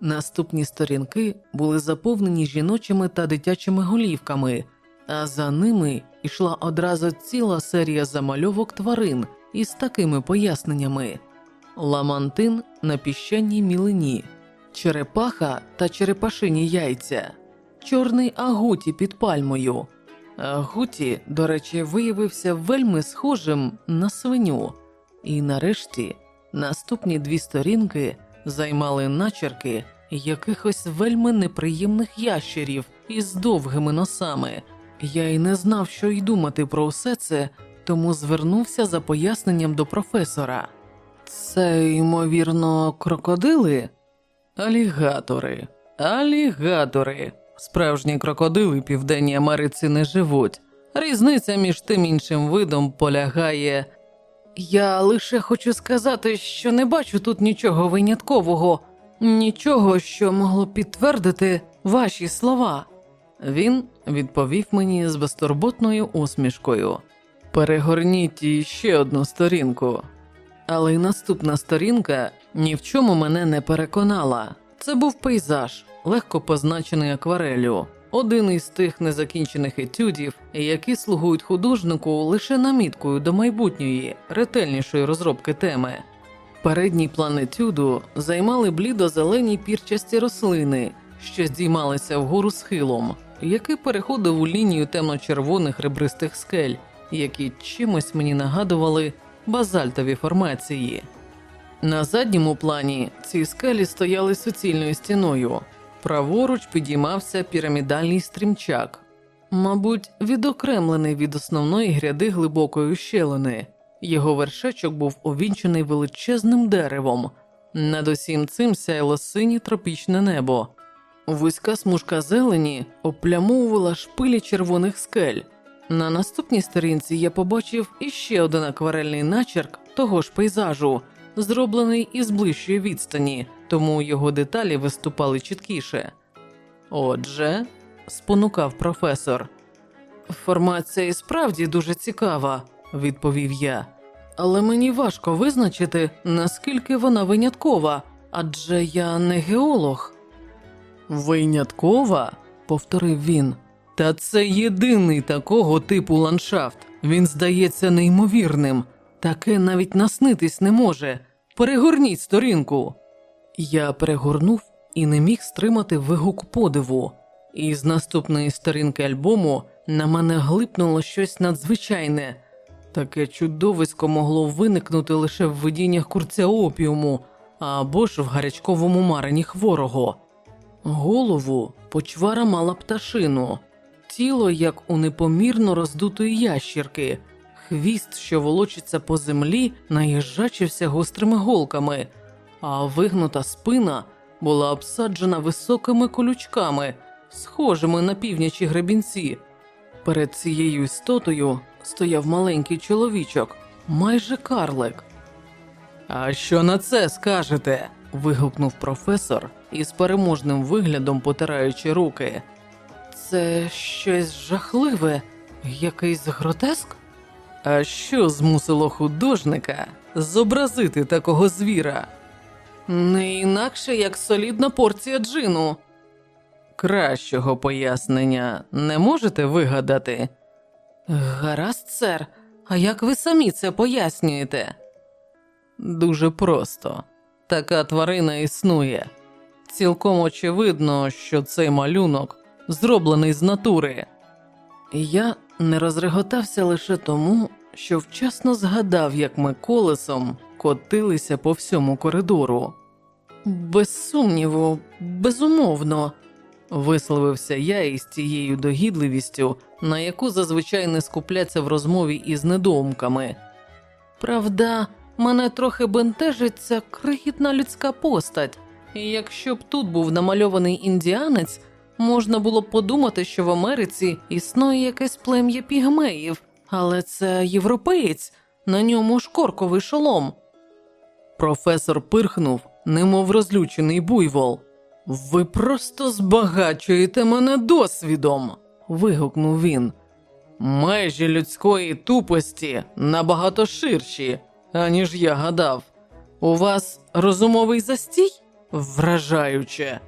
Наступні сторінки були заповнені жіночими та дитячими голівками, а за ними йшла одразу ціла серія замальовок тварин із такими поясненнями: ламантин на піщаній мілині, черепаха та черепашині яйця, чорний агуті під пальмою. Агуті, до речі, виявився вельми схожим на свиню. І нарешті наступні дві сторінки займали начерки якихось вельми неприємних ящерів із довгими носами. Я й не знав, що й думати про все це, тому звернувся за поясненням до професора. Це, ймовірно, крокодили? Алігатори, алігатори. Справжні крокодили Південній Америці не живуть. Різниця між тим іншим видом полягає. Я лише хочу сказати, що не бачу тут нічого виняткового, нічого, що могло підтвердити ваші слова. Він відповів мені з безтурботною усмішкою. Перегорніть іще одну сторінку. Але й наступна сторінка ні в чому мене не переконала. Це був пейзаж, легко позначений аквареллю, один із тих незакінчених етюдів, які слугують художнику лише наміткою до майбутньої, ретельнішої розробки теми. Передній план етюду займали блідо-зелені пірчасті рослини, що здіймалися вгору схилом, який переходив у лінію темно-червоних ребристих скель, які чимось мені нагадували базальтові формації. На задньому плані ці скелі стояли суцільною стіною. Праворуч підіймався пірамідальний стрімчак, мабуть, відокремлений від основної гряди глибокої щелини. Його вершечок був увінчений величезним деревом. Над усім цим сяяло синє тропічне небо. Вузька смужка зелені оплямовувала шпилі червоних скель. На наступній сторінці я побачив іще один акварельний начерк того ж пейзажу, зроблений із ближчої відстані, тому його деталі виступали чіткіше. Отже, спонукав професор. Формація і справді дуже цікава, відповів я, але мені важко визначити, наскільки вона виняткова, адже я не геолог. Виняткова? повторив він. Та це єдиний такого типу ландшафт. Він здається неймовірним. Таке навіть наснитись не може. Перегорніть сторінку. Я перегорнув і не міг стримати вигук подиву. І з наступної сторінки альбому на мене глипнуло щось надзвичайне. Таке чудовисько могло виникнути лише в видіннях курця опіуму або ж в гарячковому марені хворого. Голову почвара мала пташину, тіло як у непомірно роздутої ящірки, хвіст, що волочиться по землі, наїжджачився гострими голками, а вигнута спина була обсаджена високими колючками, схожими на півнячі гребінці. Перед цією істотою стояв маленький чоловічок, майже карлик. А що на це скажете? вигукнув професор із переможним виглядом потираючи руки. Це щось жахливе, якийсь гротеск? А що змусило художника зобразити такого звіра? Не інакше як солідна порція джину. Кращого пояснення не можете вигадати? Гаразд, сер, а як ви самі це пояснюєте? Дуже просто. Така тварина існує. Цілком очевидно, що цей малюнок зроблений з натури. Я не розреготався лише тому, що вчасно згадав, як ми колесом котилися по всьому коридору. Без сумніву, безумовно, висловився я із тією догідливістю, на яку зазвичай не скупляться в розмові із недоумками. Правда, мене трохи бентежить ця крихітна людська постать, і якщо б тут був намальований індіанець, можна було б подумати, що в Америці існує якесь плем'я пігмеїв, але це європеєць, на ньому шкорковий шолом. Професор пирхнув, немов розлючений буйвол. Ви просто збагачуєте мене досвідом. вигукнув він. Межі людської тупості набагато ширші, аніж я гадав. У вас розумовий застій? Вражаюче.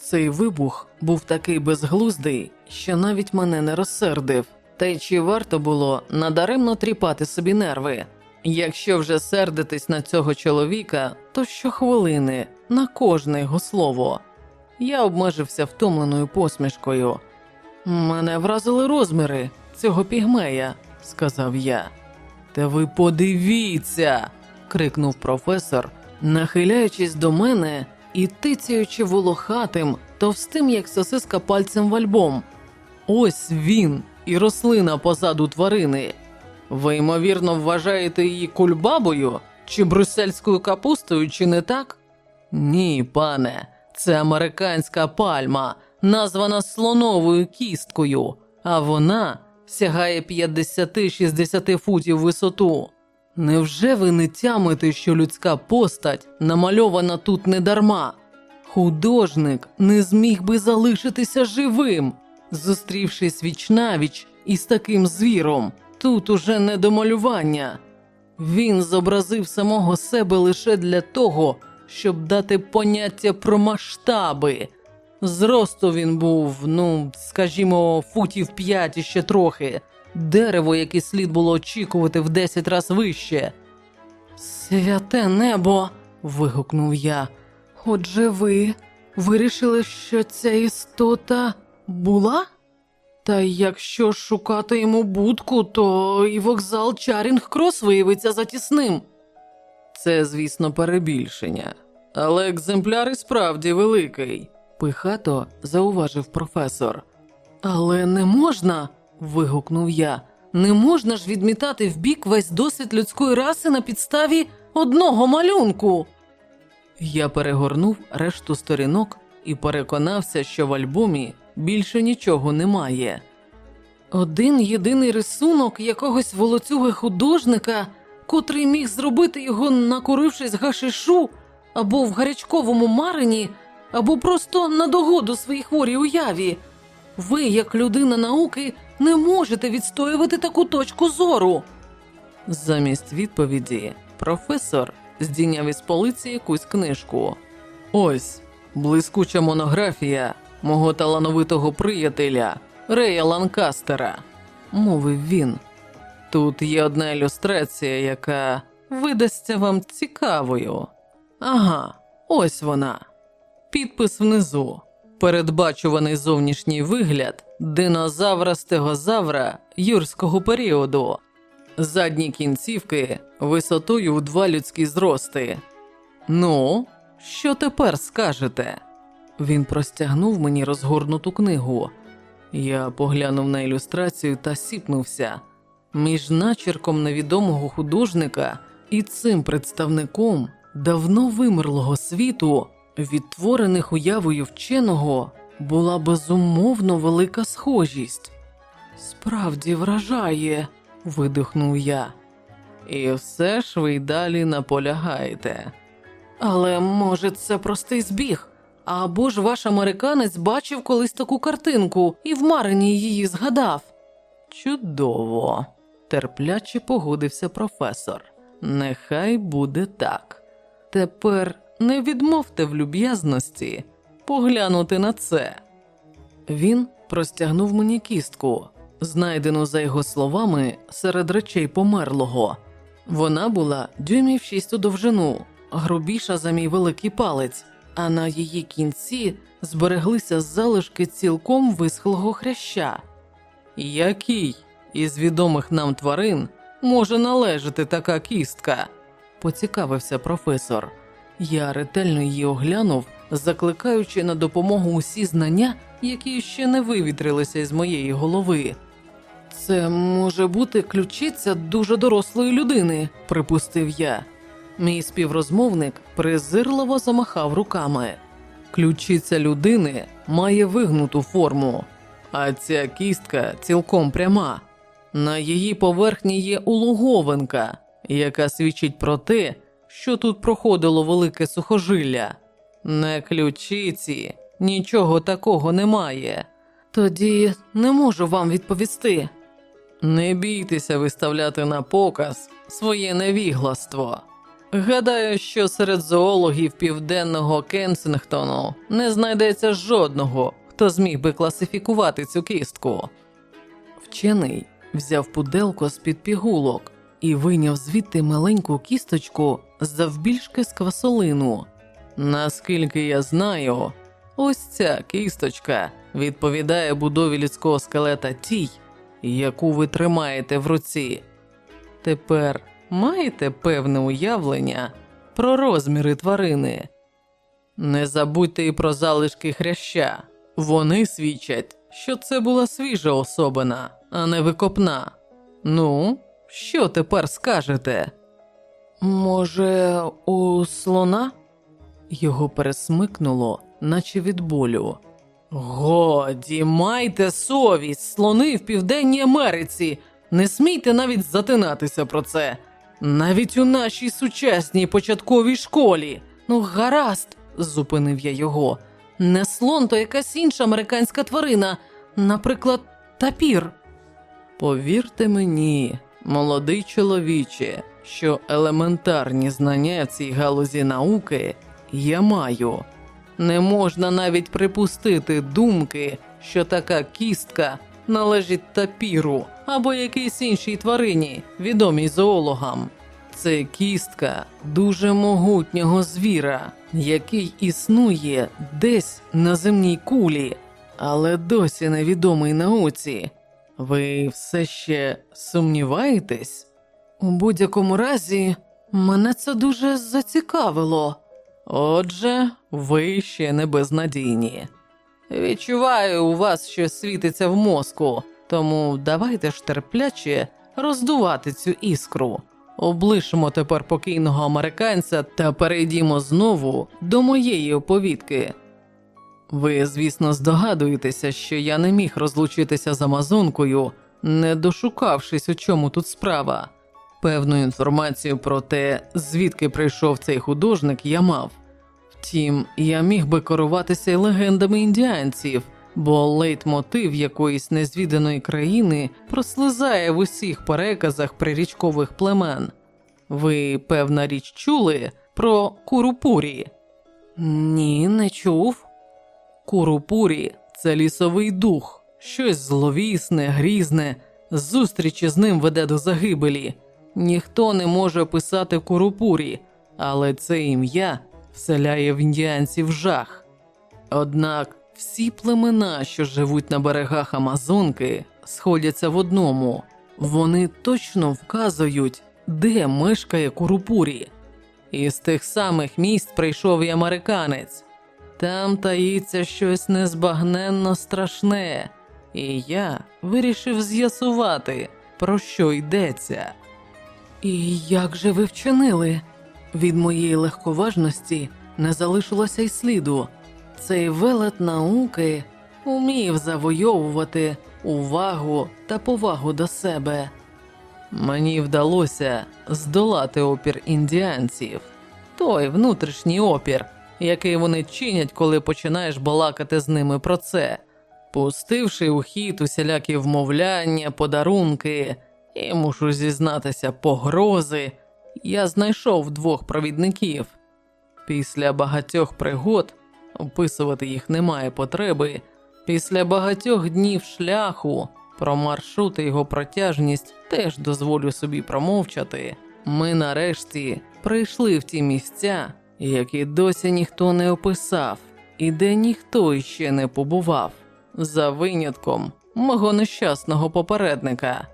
Цей вибух був такий безглуздий, що навіть мене не розсердив. Та й чи варто було надаремно тріпати собі нерви? Якщо вже сердитись на цього чоловіка, то щохвилини, на кожне його слово. Я обмежився втомленою посмішкою. Мене вразили розміри цього пігмея, сказав я. Та ви подивіться. крикнув професор, нахиляючись до мене і тицяючи волохатим, товстим, як сосиска пальцем в альбом. Ось він і рослина позаду тварини. Ви, ймовірно, вважаєте її кульбабою чи брюссельською капустою, чи не так? Ні, пане, це американська пальма, названа слоновою кісткою, а вона сягає 50-60 футів висоту. Невже ви не тямите, що людська постать намальована тут недарма? Художник не зміг би залишитися живим, зустрівшись вічнавіч із таким звіром. Тут уже не до малювання. Він зобразив самого себе лише для того, щоб дати поняття про масштаби. Зросту він був, ну, скажімо, футів п'ять і ще трохи, дерево, яке слід було очікувати в десять раз вище. Святе небо. вигукнув я. Отже, ви вирішили, що ця істота була? Та якщо шукати йому будку, то і вокзал Чарінг Крос виявиться затісним. Це, звісно, перебільшення, але екземпляр і справді великий, пихато зауважив професор. Але не можна, вигукнув я. Не можна ж відмітати в бік весь досвід людської раси на підставі одного малюнку. Я перегорнув решту сторінок і переконався, що в альбомі більше нічого немає. Один єдиний рисунок якогось волоцюги художника, котрий міг зробити його, накурившись гашишу, або в гарячковому марині, або просто на догоду своїй хворій уяві. Ви, як людина науки, не можете відстоювати таку точку зору. Замість відповіді професор здійняв із полиці якусь книжку. Ось блискуча монографія мого талановитого приятеля Рея Ланкастера, мовив він. Тут є одна ілюстрація, яка видасться вам цікавою. Ага, ось вона. Підпис внизу. Передбачуваний зовнішній вигляд динозавра стегозавра юрського періоду, задні кінцівки висотою в два людські зрости. Ну, що тепер скажете? Він простягнув мені розгорнуту книгу. Я поглянув на ілюстрацію та сіпнувся. Між начерком невідомого художника і цим представником давно вимерлого світу, відтворених уявою вченого, була безумовно велика схожість. Справді вражає, видихнув я. І все ж ви й далі наполягаєте. Але може це простий збіг? Або ж ваш американець бачив колись таку картинку і в Марині її згадав. Чудово, терпляче погодився професор. Нехай буде так. Тепер не відмовте в люб'язності поглянути на це. Він простягнув мені кістку, знайдену, за його словами, серед речей померлого. Вона була дюймів шість у довжину, грубіша за мій великий палець, а на її кінці збереглися залишки цілком висхлого хряща. Який із відомих нам тварин може належати така кістка? поцікавився професор. Я ретельно її оглянув, закликаючи на допомогу усі знання, які ще не вивітрилися із моєї голови. Це може бути ключиця дуже дорослої людини, припустив я. Мій співрозмовник презирливо замахав руками. Ключиця людини має вигнуту форму, а ця кістка цілком пряма. На її поверхні є улоговинка, яка свідчить про те, що тут проходило велике сухожилля. На ключиці нічого такого немає. Тоді не можу вам відповісти. Не бійтеся виставляти на показ своє невігластво. Гадаю, що серед зоологів південного Кенсингтону не знайдеться жодного, хто зміг би класифікувати цю кістку. Вчений взяв пуделку з під пігулок і вийняв звідти маленьку кісточку завбільшки з квасолину. Наскільки я знаю, ось ця кісточка відповідає будові людського скелета тій, яку ви тримаєте в руці. Тепер маєте певне уявлення про розміри тварини. Не забудьте і про залишки хряща. Вони свідчать, що це була свіжа особина, а не викопна. Ну, Що тепер скажете? Може, у слона? Його пересмикнуло, наче від болю. Годі, майте совість, слони в Південній Америці. Не смійте навіть затинатися про це. Навіть у нашій сучасній початковій школі. Ну, гаразд, зупинив я його. не слон, то якась інша американська тварина, наприклад, тапір. Повірте мені, молодий чоловіче, що елементарні знання в цій галузі науки я маю. Не можна навіть припустити думки, що така кістка належить тапіру або якійсь іншій тварині, відомій зоологам. Це кістка дуже могутнього звіра, який існує десь на земній кулі, але досі невідомий науці. Ви все ще сумніваєтесь? У будь-якому разі, мене це дуже зацікавило. Отже, ви ще не безнадійні. Відчуваю, у вас щось світиться в мозку, тому давайте ж терпляче роздувати цю іскру. Облишимо тепер покійного американця та перейдімо знову до моєї оповідки. Ви, звісно, здогадуєтеся, що я не міг розлучитися з Амазонкою, не дошукавшись, у чому тут справа. Певну інформацію про те, звідки прийшов цей художник, я мав. Втім, я міг би керуватися й легендами індіанців, бо лейтмотив якоїсь незвіданої країни прослизає в усіх переказах прирічкових племен. Ви, певна річ, чули про Курупурі? Ні, не чув. Курупурі це лісовий дух, щось зловісне, грізне, зустрічі з ним веде до загибелі. Ніхто не може писати Курупурі, але це ім'я вселяє в індіанців жах. Однак всі племена, що живуть на берегах Амазонки, сходяться в одному вони точно вказують, де мешкає Курупурі. Із тих самих місць прийшов і американець. Там таїться щось незбагненно страшне, і я вирішив з'ясувати, про що йдеться. І як же ви вчинили? Від моєї легковажності не залишилося й сліду. Цей велет науки умів завойовувати увагу та повагу до себе. Мені вдалося здолати опір індіанців, той внутрішній опір, який вони чинять, коли починаєш балакати з ними про це, пустивши у хід усілякі вмовляння, подарунки і мушу зізнатися погрози. Я знайшов двох провідників. Після багатьох пригод описувати їх немає потреби. Після багатьох днів шляху про маршрут і його протяжність теж дозволю собі промовчати. Ми нарешті прийшли в ті місця, які досі ніхто не описав, і де ніхто іще не побував, за винятком мого нещасного попередника.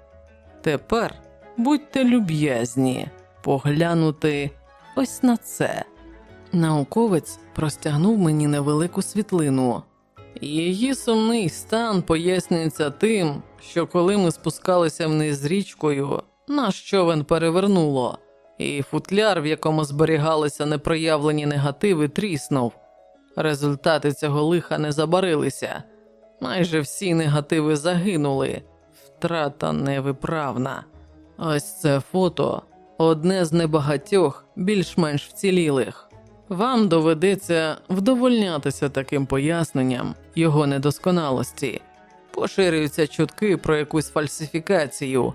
Тепер будьте люб'язні поглянути ось на це. Науковець простягнув мені невелику світлину. Її сумний стан пояснюється тим, що коли ми спускалися вниз річкою, наш човен перевернуло, і футляр, в якому зберігалися непроявлені негативи, тріснув. Результати цього лиха не забарилися. Майже всі негативи загинули, втрата невиправна. Ось це фото одне з небагатьох, більш-менш вцілілих. Вам доведеться вдовольнятися таким поясненням його недосконалості. Поширюються чутки про якусь фальсифікацію,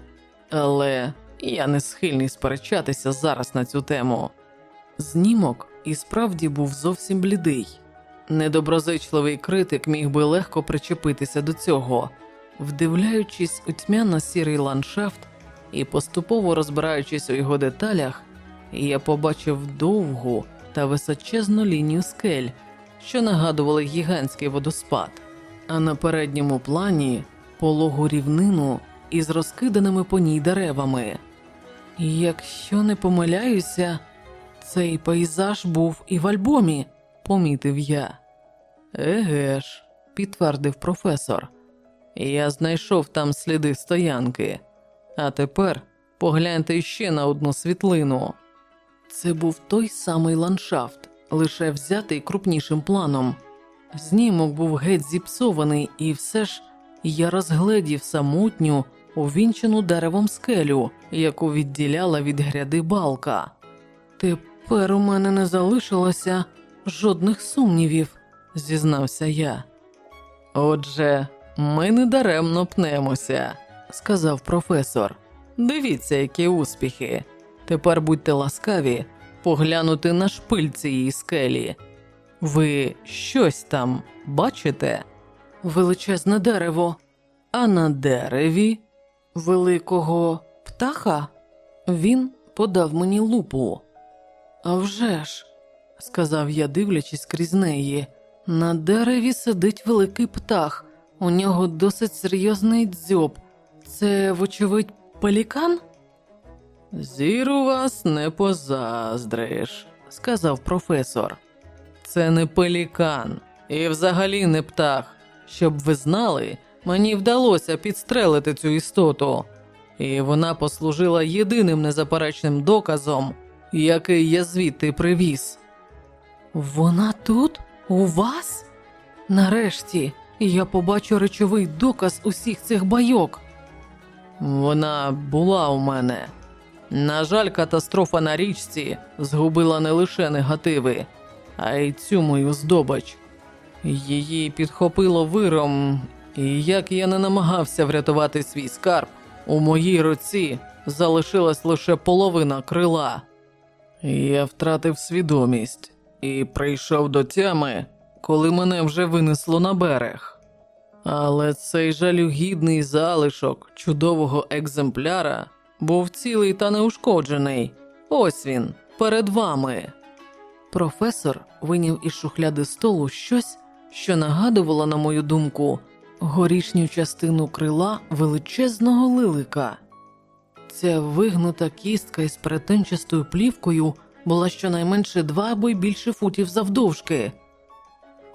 але я не схильний сперечатися зараз на цю тему. Знімок і справді був зовсім блідий. Недоброзичливий критик міг би легко причепитися до цього, вдивляючись у тьмяно сірий ландшафт і поступово розбираючись у його деталях, я побачив довгу та височезну лінію скель, що нагадували гігантський водоспад, а на передньому плані пологу рівнину із розкиданими по ній деревами. Якщо не помиляюся, цей пейзаж був і в альбомі, помітив я. Еге ж, підтвердив професор. Я знайшов там сліди стоянки. А тепер Погляньте ще на одну світлину. Це був той самий ландшафт, лише взятий крупнішим планом. Знімок був геть зіпсований, і все ж я розгледів самотню, увінчену деревом скелю, яку відділяла від гряди балка. Тепер у мене не залишилося жодних сумнівів, зізнався я. Отже, ми не даремно пнемося, сказав професор. Дивіться, які успіхи. Тепер будьте ласкаві поглянути на шпиль цієї скелі. Ви щось там бачите? Величезне дерево, А на дереві великого птаха. Він подав мені лупу. «А вже ж», – сказав я, дивлячись крізь неї, на дереві сидить великий птах. У нього досить серйозний дзьоб. Це, вочевидь, пелікан? Зіру вас не позаздриш, сказав професор. Це не пелікан і взагалі не птах. Щоб ви знали, мені вдалося підстрелити цю істоту, і вона послужила єдиним незаперечним доказом, який я звідти привіз. Вона тут? У вас? Нарешті я побачу речовий доказ усіх цих байок. Вона була у мене. На жаль, катастрофа на річці згубила не лише негативи, а й цю мою здобич. Її підхопило виром, і як я не намагався врятувати свій скарб, у моїй руці залишилась лише половина крила. Я втратив свідомість і прийшов до тями, коли мене вже винесло на берег. Але цей жалюгідний залишок чудового екземпляра був цілий та неушкоджений. Ось він, перед вами. Професор виняв із шухляди столу щось, що нагадувало, на мою думку, горішню частину крила величезного лилика. Ця вигнута кістка із перетинчастою плівкою була щонайменше два або й більше футів завдовжки.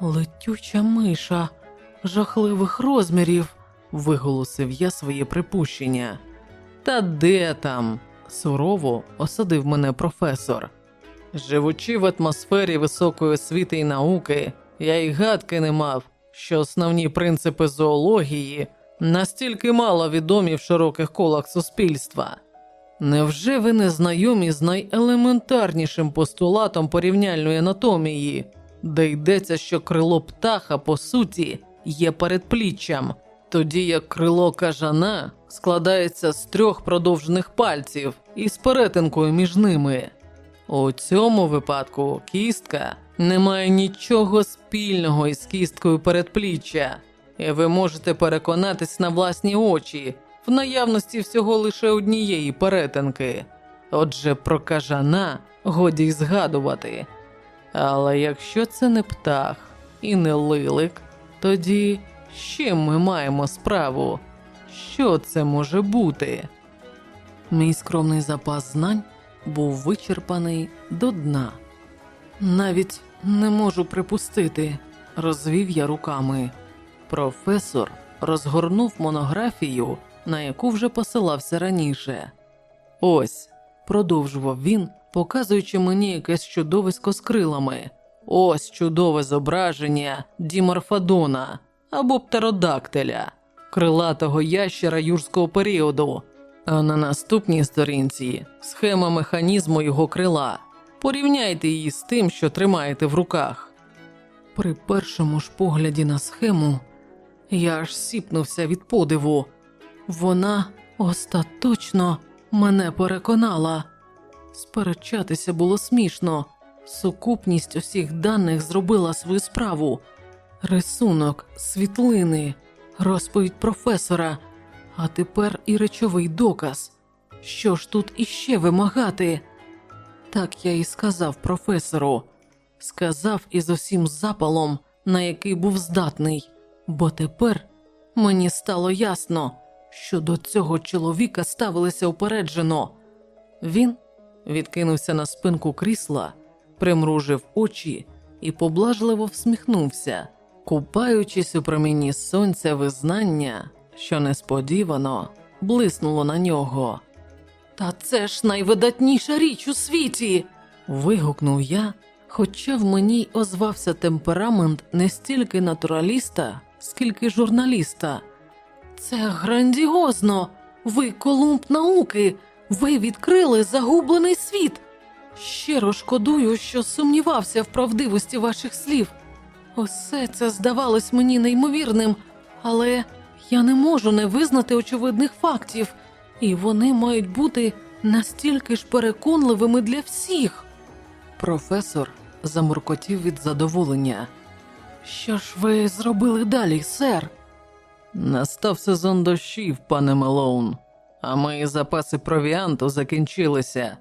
Летюча миша жахливих розмірів, виголосив я своє припущення. Та де там? сурово осадив мене професор. Живучи в атмосфері високої освіти й науки, я й гадки не мав, що основні принципи зоології настільки мало відомі в широких колах суспільства. Невже ви не знайомі з найелементарнішим постулатом порівняльної анатомії, де йдеться, що крило птаха, по суті, є передпліччям, тоді як крило кажана складається з трьох продовжених пальців із перетинкою між ними? У цьому випадку кістка не має нічого спільного із кісткою передпліччя, і ви можете переконатись на власні очі в наявності всього лише однієї перетинки. Отже, про кажана годі й згадувати. Але якщо це не птах і не лилик, тоді з чим ми маємо справу? Що це може бути? Мій скромний запас знань був вичерпаний до дна. Навіть не можу припустити, розвів я руками. Професор розгорнув монографію, на яку вже посилався раніше. Ось, продовжував він, показуючи мені якесь чудовисько з крилами. Ось чудове зображення Діморфадона або птеродактиля, крилатого ящера юрського періоду. А на наступній сторінці схема механізму його крила. Порівняйте її з тим, що тримаєте в руках. При першому ж погляді на схему я аж сіпнувся від подиву. Вона остаточно мене переконала. Сперечатися було смішно. Сукупність усіх даних зробила свою справу. Рисунок, світлини, розповідь професора, а тепер і речовий доказ. Що ж тут іще вимагати? Так я і сказав професору. Сказав із усім запалом, на який був здатний, бо тепер мені стало ясно, що до цього чоловіка ставилися упереджено. Він відкинувся на спинку крісла, примружив очі і поблажливо всміхнувся, купаючись у промінні сонця визнання, що несподівано блиснуло на нього. Та це ж найвидатніша річ у світі. вигукнув я, хоча в мені озвався темперамент не стільки натураліста, скільки журналіста. Це грандіозно! Ви Колумб науки, ви відкрили загублений світ. Щиро шкодую, що сумнівався в правдивості ваших слів. Усе це здавалось мені неймовірним, але я не можу не визнати очевидних фактів, і вони мають бути настільки ж переконливими для всіх. Професор замуркотів від задоволення. Що ж ви зробили далі, сер? Настав сезон дощів, пане Мелоун, а мої запаси провіанту закінчилися.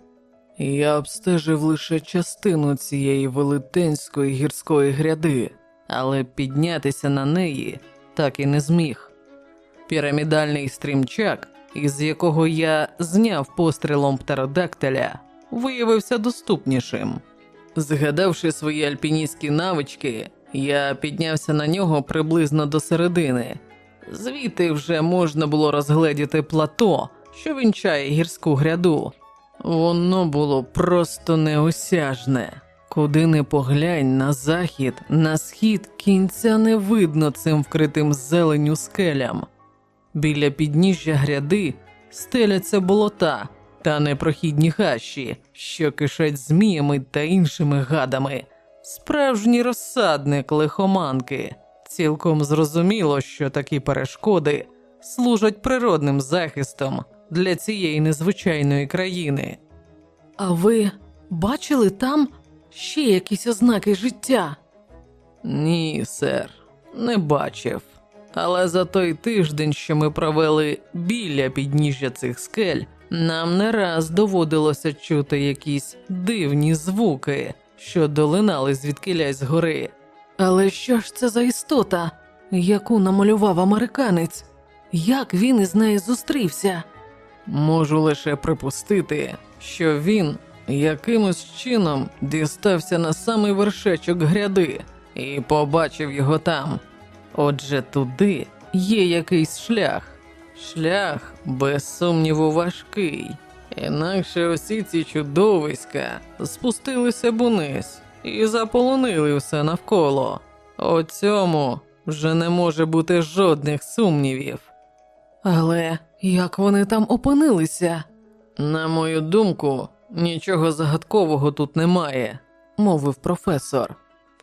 Я обстежив лише частину цієї велетенської гірської гряди, але піднятися на неї так і не зміг. Пірамідальний стрімчак, із якого я зняв пострілом птеродактиля, виявився доступнішим. Згадавши свої альпіністські навички, я піднявся на нього приблизно до середини. Звідти вже можна було розгледіти плато, що вінчає гірську гряду. Воно було просто неосяжне. Куди не поглянь на захід, на схід кінця не видно цим вкритим зеленю скелям. Біля підніжжя гряди стеляться болота та непрохідні хащі, що кишать зміями та іншими гадами, справжній розсадник лихоманки. Цілком зрозуміло, що такі перешкоди служать природним захистом для цієї незвичайної країни. А ви бачили там ще якісь ознаки життя? Ні, сер, не бачив. Але за той тиждень, що ми провели біля підніжжя цих скель, нам не раз доводилося чути якісь дивні звуки, що долинали звідкилясь згори. Але що ж це за істота, яку намалював американець? Як він із нею зустрівся? Можу лише припустити, що він якимось чином дістався на самий вершечок гряди і побачив його там. Отже, туди є якийсь шлях. Шлях, без сумніву, важкий. Інакше усі ці чудовиська спустилися б униз і заполонили все навколо. У цьому вже не може бути жодних сумнівів. Але як вони там опинилися? На мою думку, нічого загадкового тут немає, мовив професор.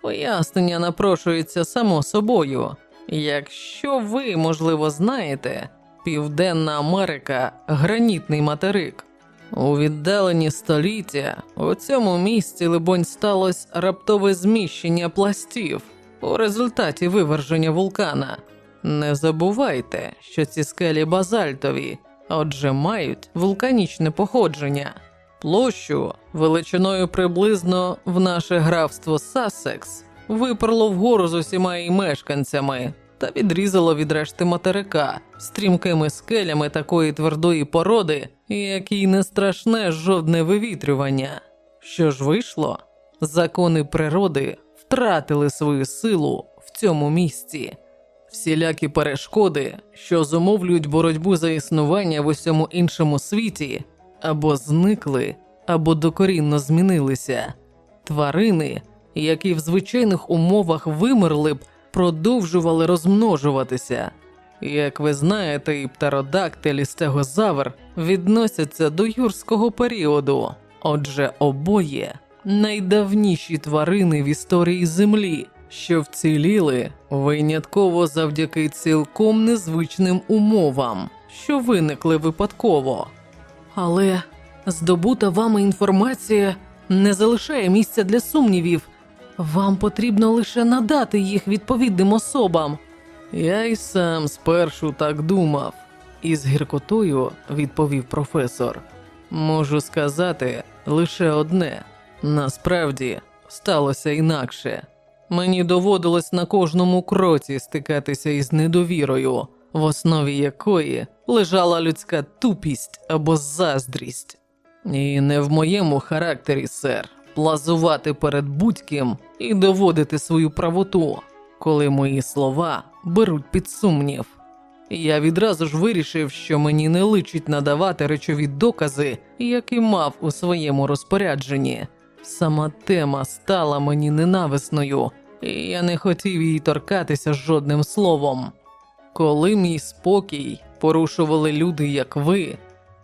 Пояснення напрошується само собою. Якщо ви, можливо, знаєте, Південна Америка гранітний материк. У віддалені століття у цьому місці, либонь, сталося раптове зміщення пластів у результаті виверження вулкана. Не забувайте, що ці скелі базальтові, отже, мають вулканічне походження. Площу величиною приблизно в наше графство Сассекс виперло вгору з усіма її мешканцями та відрізало від решти материка стрімкими скелями такої твердої породи, якій не страшне жодне вивітрювання. Що ж вийшло? Закони природи втратили свою силу в цьому місці. Всілякі перешкоди, що зумовлюють боротьбу за існування в усьому іншому світі, або зникли, або докорінно змінилися. Тварини, які в звичайних умовах вимерли б, продовжували розмножуватися. Як ви знаєте, і птеродактиль і стегозавр відносяться до юрського періоду, отже, обоє найдавніші тварини в історії Землі, що вціліли винятково завдяки цілком незвичним умовам, що виникли випадково. Але здобута вами інформація не залишає місця для сумнівів. Вам потрібно лише надати їх відповідним особам. Я й сам спершу так думав, із гіркотою відповів професор. Можу сказати лише одне: насправді сталося інакше. Мені доводилось на кожному кроці стикатися із недовірою, в основі якої лежала людська тупість або заздрість. І не в моєму характері, сер, плазувати перед будь-ким і доводити свою правоту, коли мої слова беруть під сумнів. Я відразу ж вирішив, що мені не личить надавати речові докази, які мав у своєму розпорядженні. Сама тема стала мені ненависною, і я не хотів її торкатися жодним словом. Коли мій спокій порушували люди, як ви,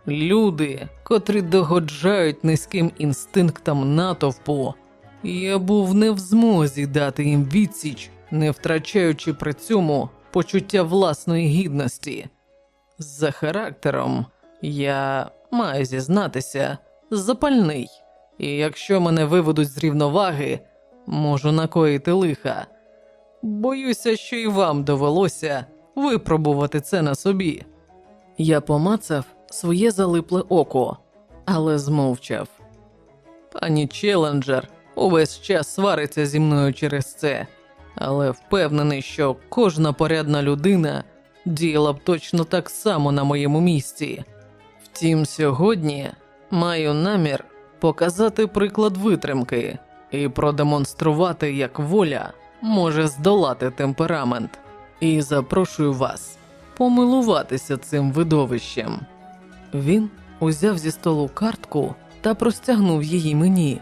люди, котрі догоджають низьким інстинктам натовпу, я був не в змозі дати їм відсіч, не втрачаючи при цьому почуття власної гідності. За характером я маю зізнатися запальний, і якщо мене виведуть з рівноваги, можу накоїти лиха. Боюся, що і вам довелося випробувати це на собі. Я помацав своє залипле око, але змовчав. Пані Челенджер увесь час свариться зі мною через це, але впевнений, що кожна порядна людина діяла б точно так само на моєму місці. Втім, сьогодні маю намір показати приклад витримки і продемонструвати, як воля може здолати темперамент. І запрошую вас помилуватися цим видовищем. Він узяв зі столу картку та простягнув її мені.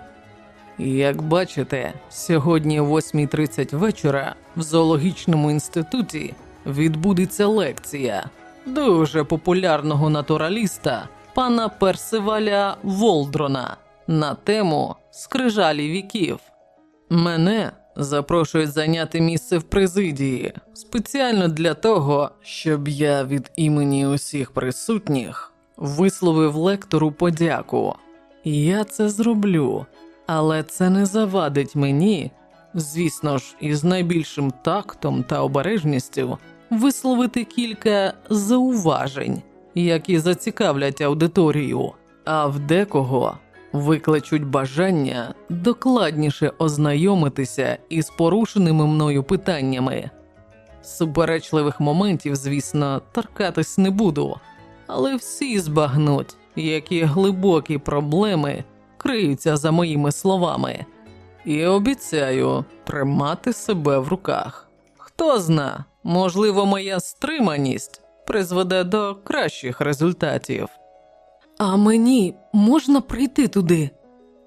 Як бачите, сьогодні о 8.30 вечора в зоологічному інституті відбудеться лекція дуже популярного натураліста пана Персиваля Волдрона на тему скрижалі віків. Мене запрошують зайняти місце в президії спеціально для того, щоб я від імені усіх присутніх висловив лектору подяку. Я це зроблю, але це не завадить мені, звісно ж, із найбільшим тактом та обережністю висловити кілька зауважень, які зацікавлять аудиторію, а в декого викличуть бажання докладніше ознайомитися із порушеними мною питаннями. Суперечливих моментів, звісно, торкатись не буду, але всі збагнуть, які глибокі проблеми криються за моїми словами, і обіцяю тримати себе в руках. Хто зна, можливо, моя стриманість призведе до кращих результатів. А мені можна прийти туди?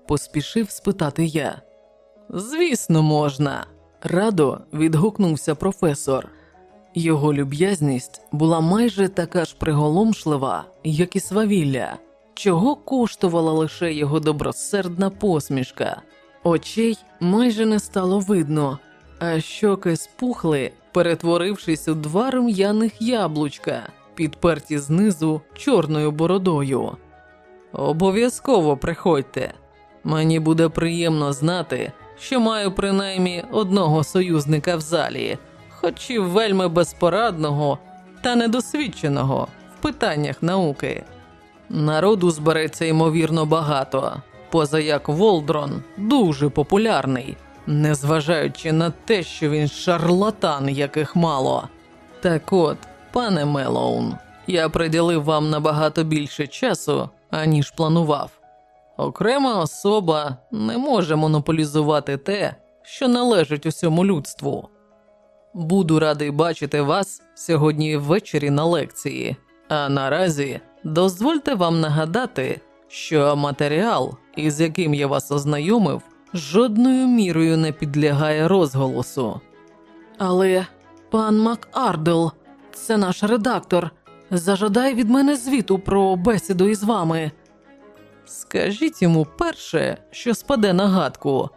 поспішив спитати я. Звісно, можна. Радо відгукнувся професор. Його люб'язність була майже така ж приголомшлива, як і свавілля, чого коштувала лише його добросердна посмішка. Очей майже не стало видно, а щоки спухли, перетворившись у два рум'яних яблучка, підперті знизу чорною бородою. Обов'язково приходьте. Мені буде приємно знати, що маю принаймні одного союзника в залі, хоч і вельми безпорадного та недосвідченого в питаннях науки. Народу збереться ймовірно багато, поза як Волдрон дуже популярний, незважаючи на те, що він шарлатан, яких мало. Так от, пане Мелоун, я приділив вам набагато більше часу, аніж планував. Окрема особа не може монополізувати те, що належить усьому людству. Буду радий бачити вас сьогодні ввечері на лекції, а наразі дозвольте вам нагадати, що матеріал, із яким я вас ознайомив, жодною мірою не підлягає розголосу. Але пан МакАрдл, це наш редактор, зажадає від мене звіту про бесіду із вами. Скажіть йому перше, що спаде на гадку.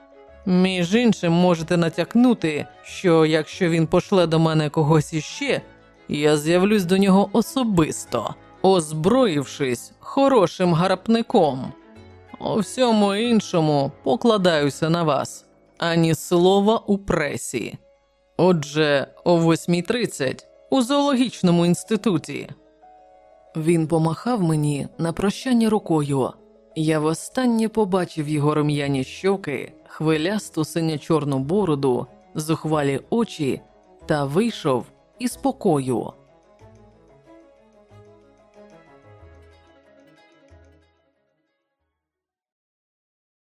Між іншим, можете натякнути, що якщо він пошле до мене когось іще, я з'явлюсь до нього особисто, озброївшись хорошим гарапником. У всьому іншому покладаюся на вас, ані слова у пресі. Отже, о 8.30 у зоологічному інституті. Він помахав мені на прощання рукою. Я востаннє побачив його рум'яні щоки, хвилясту синьо-чорну бороду, зухвалі очі та вийшов із покою.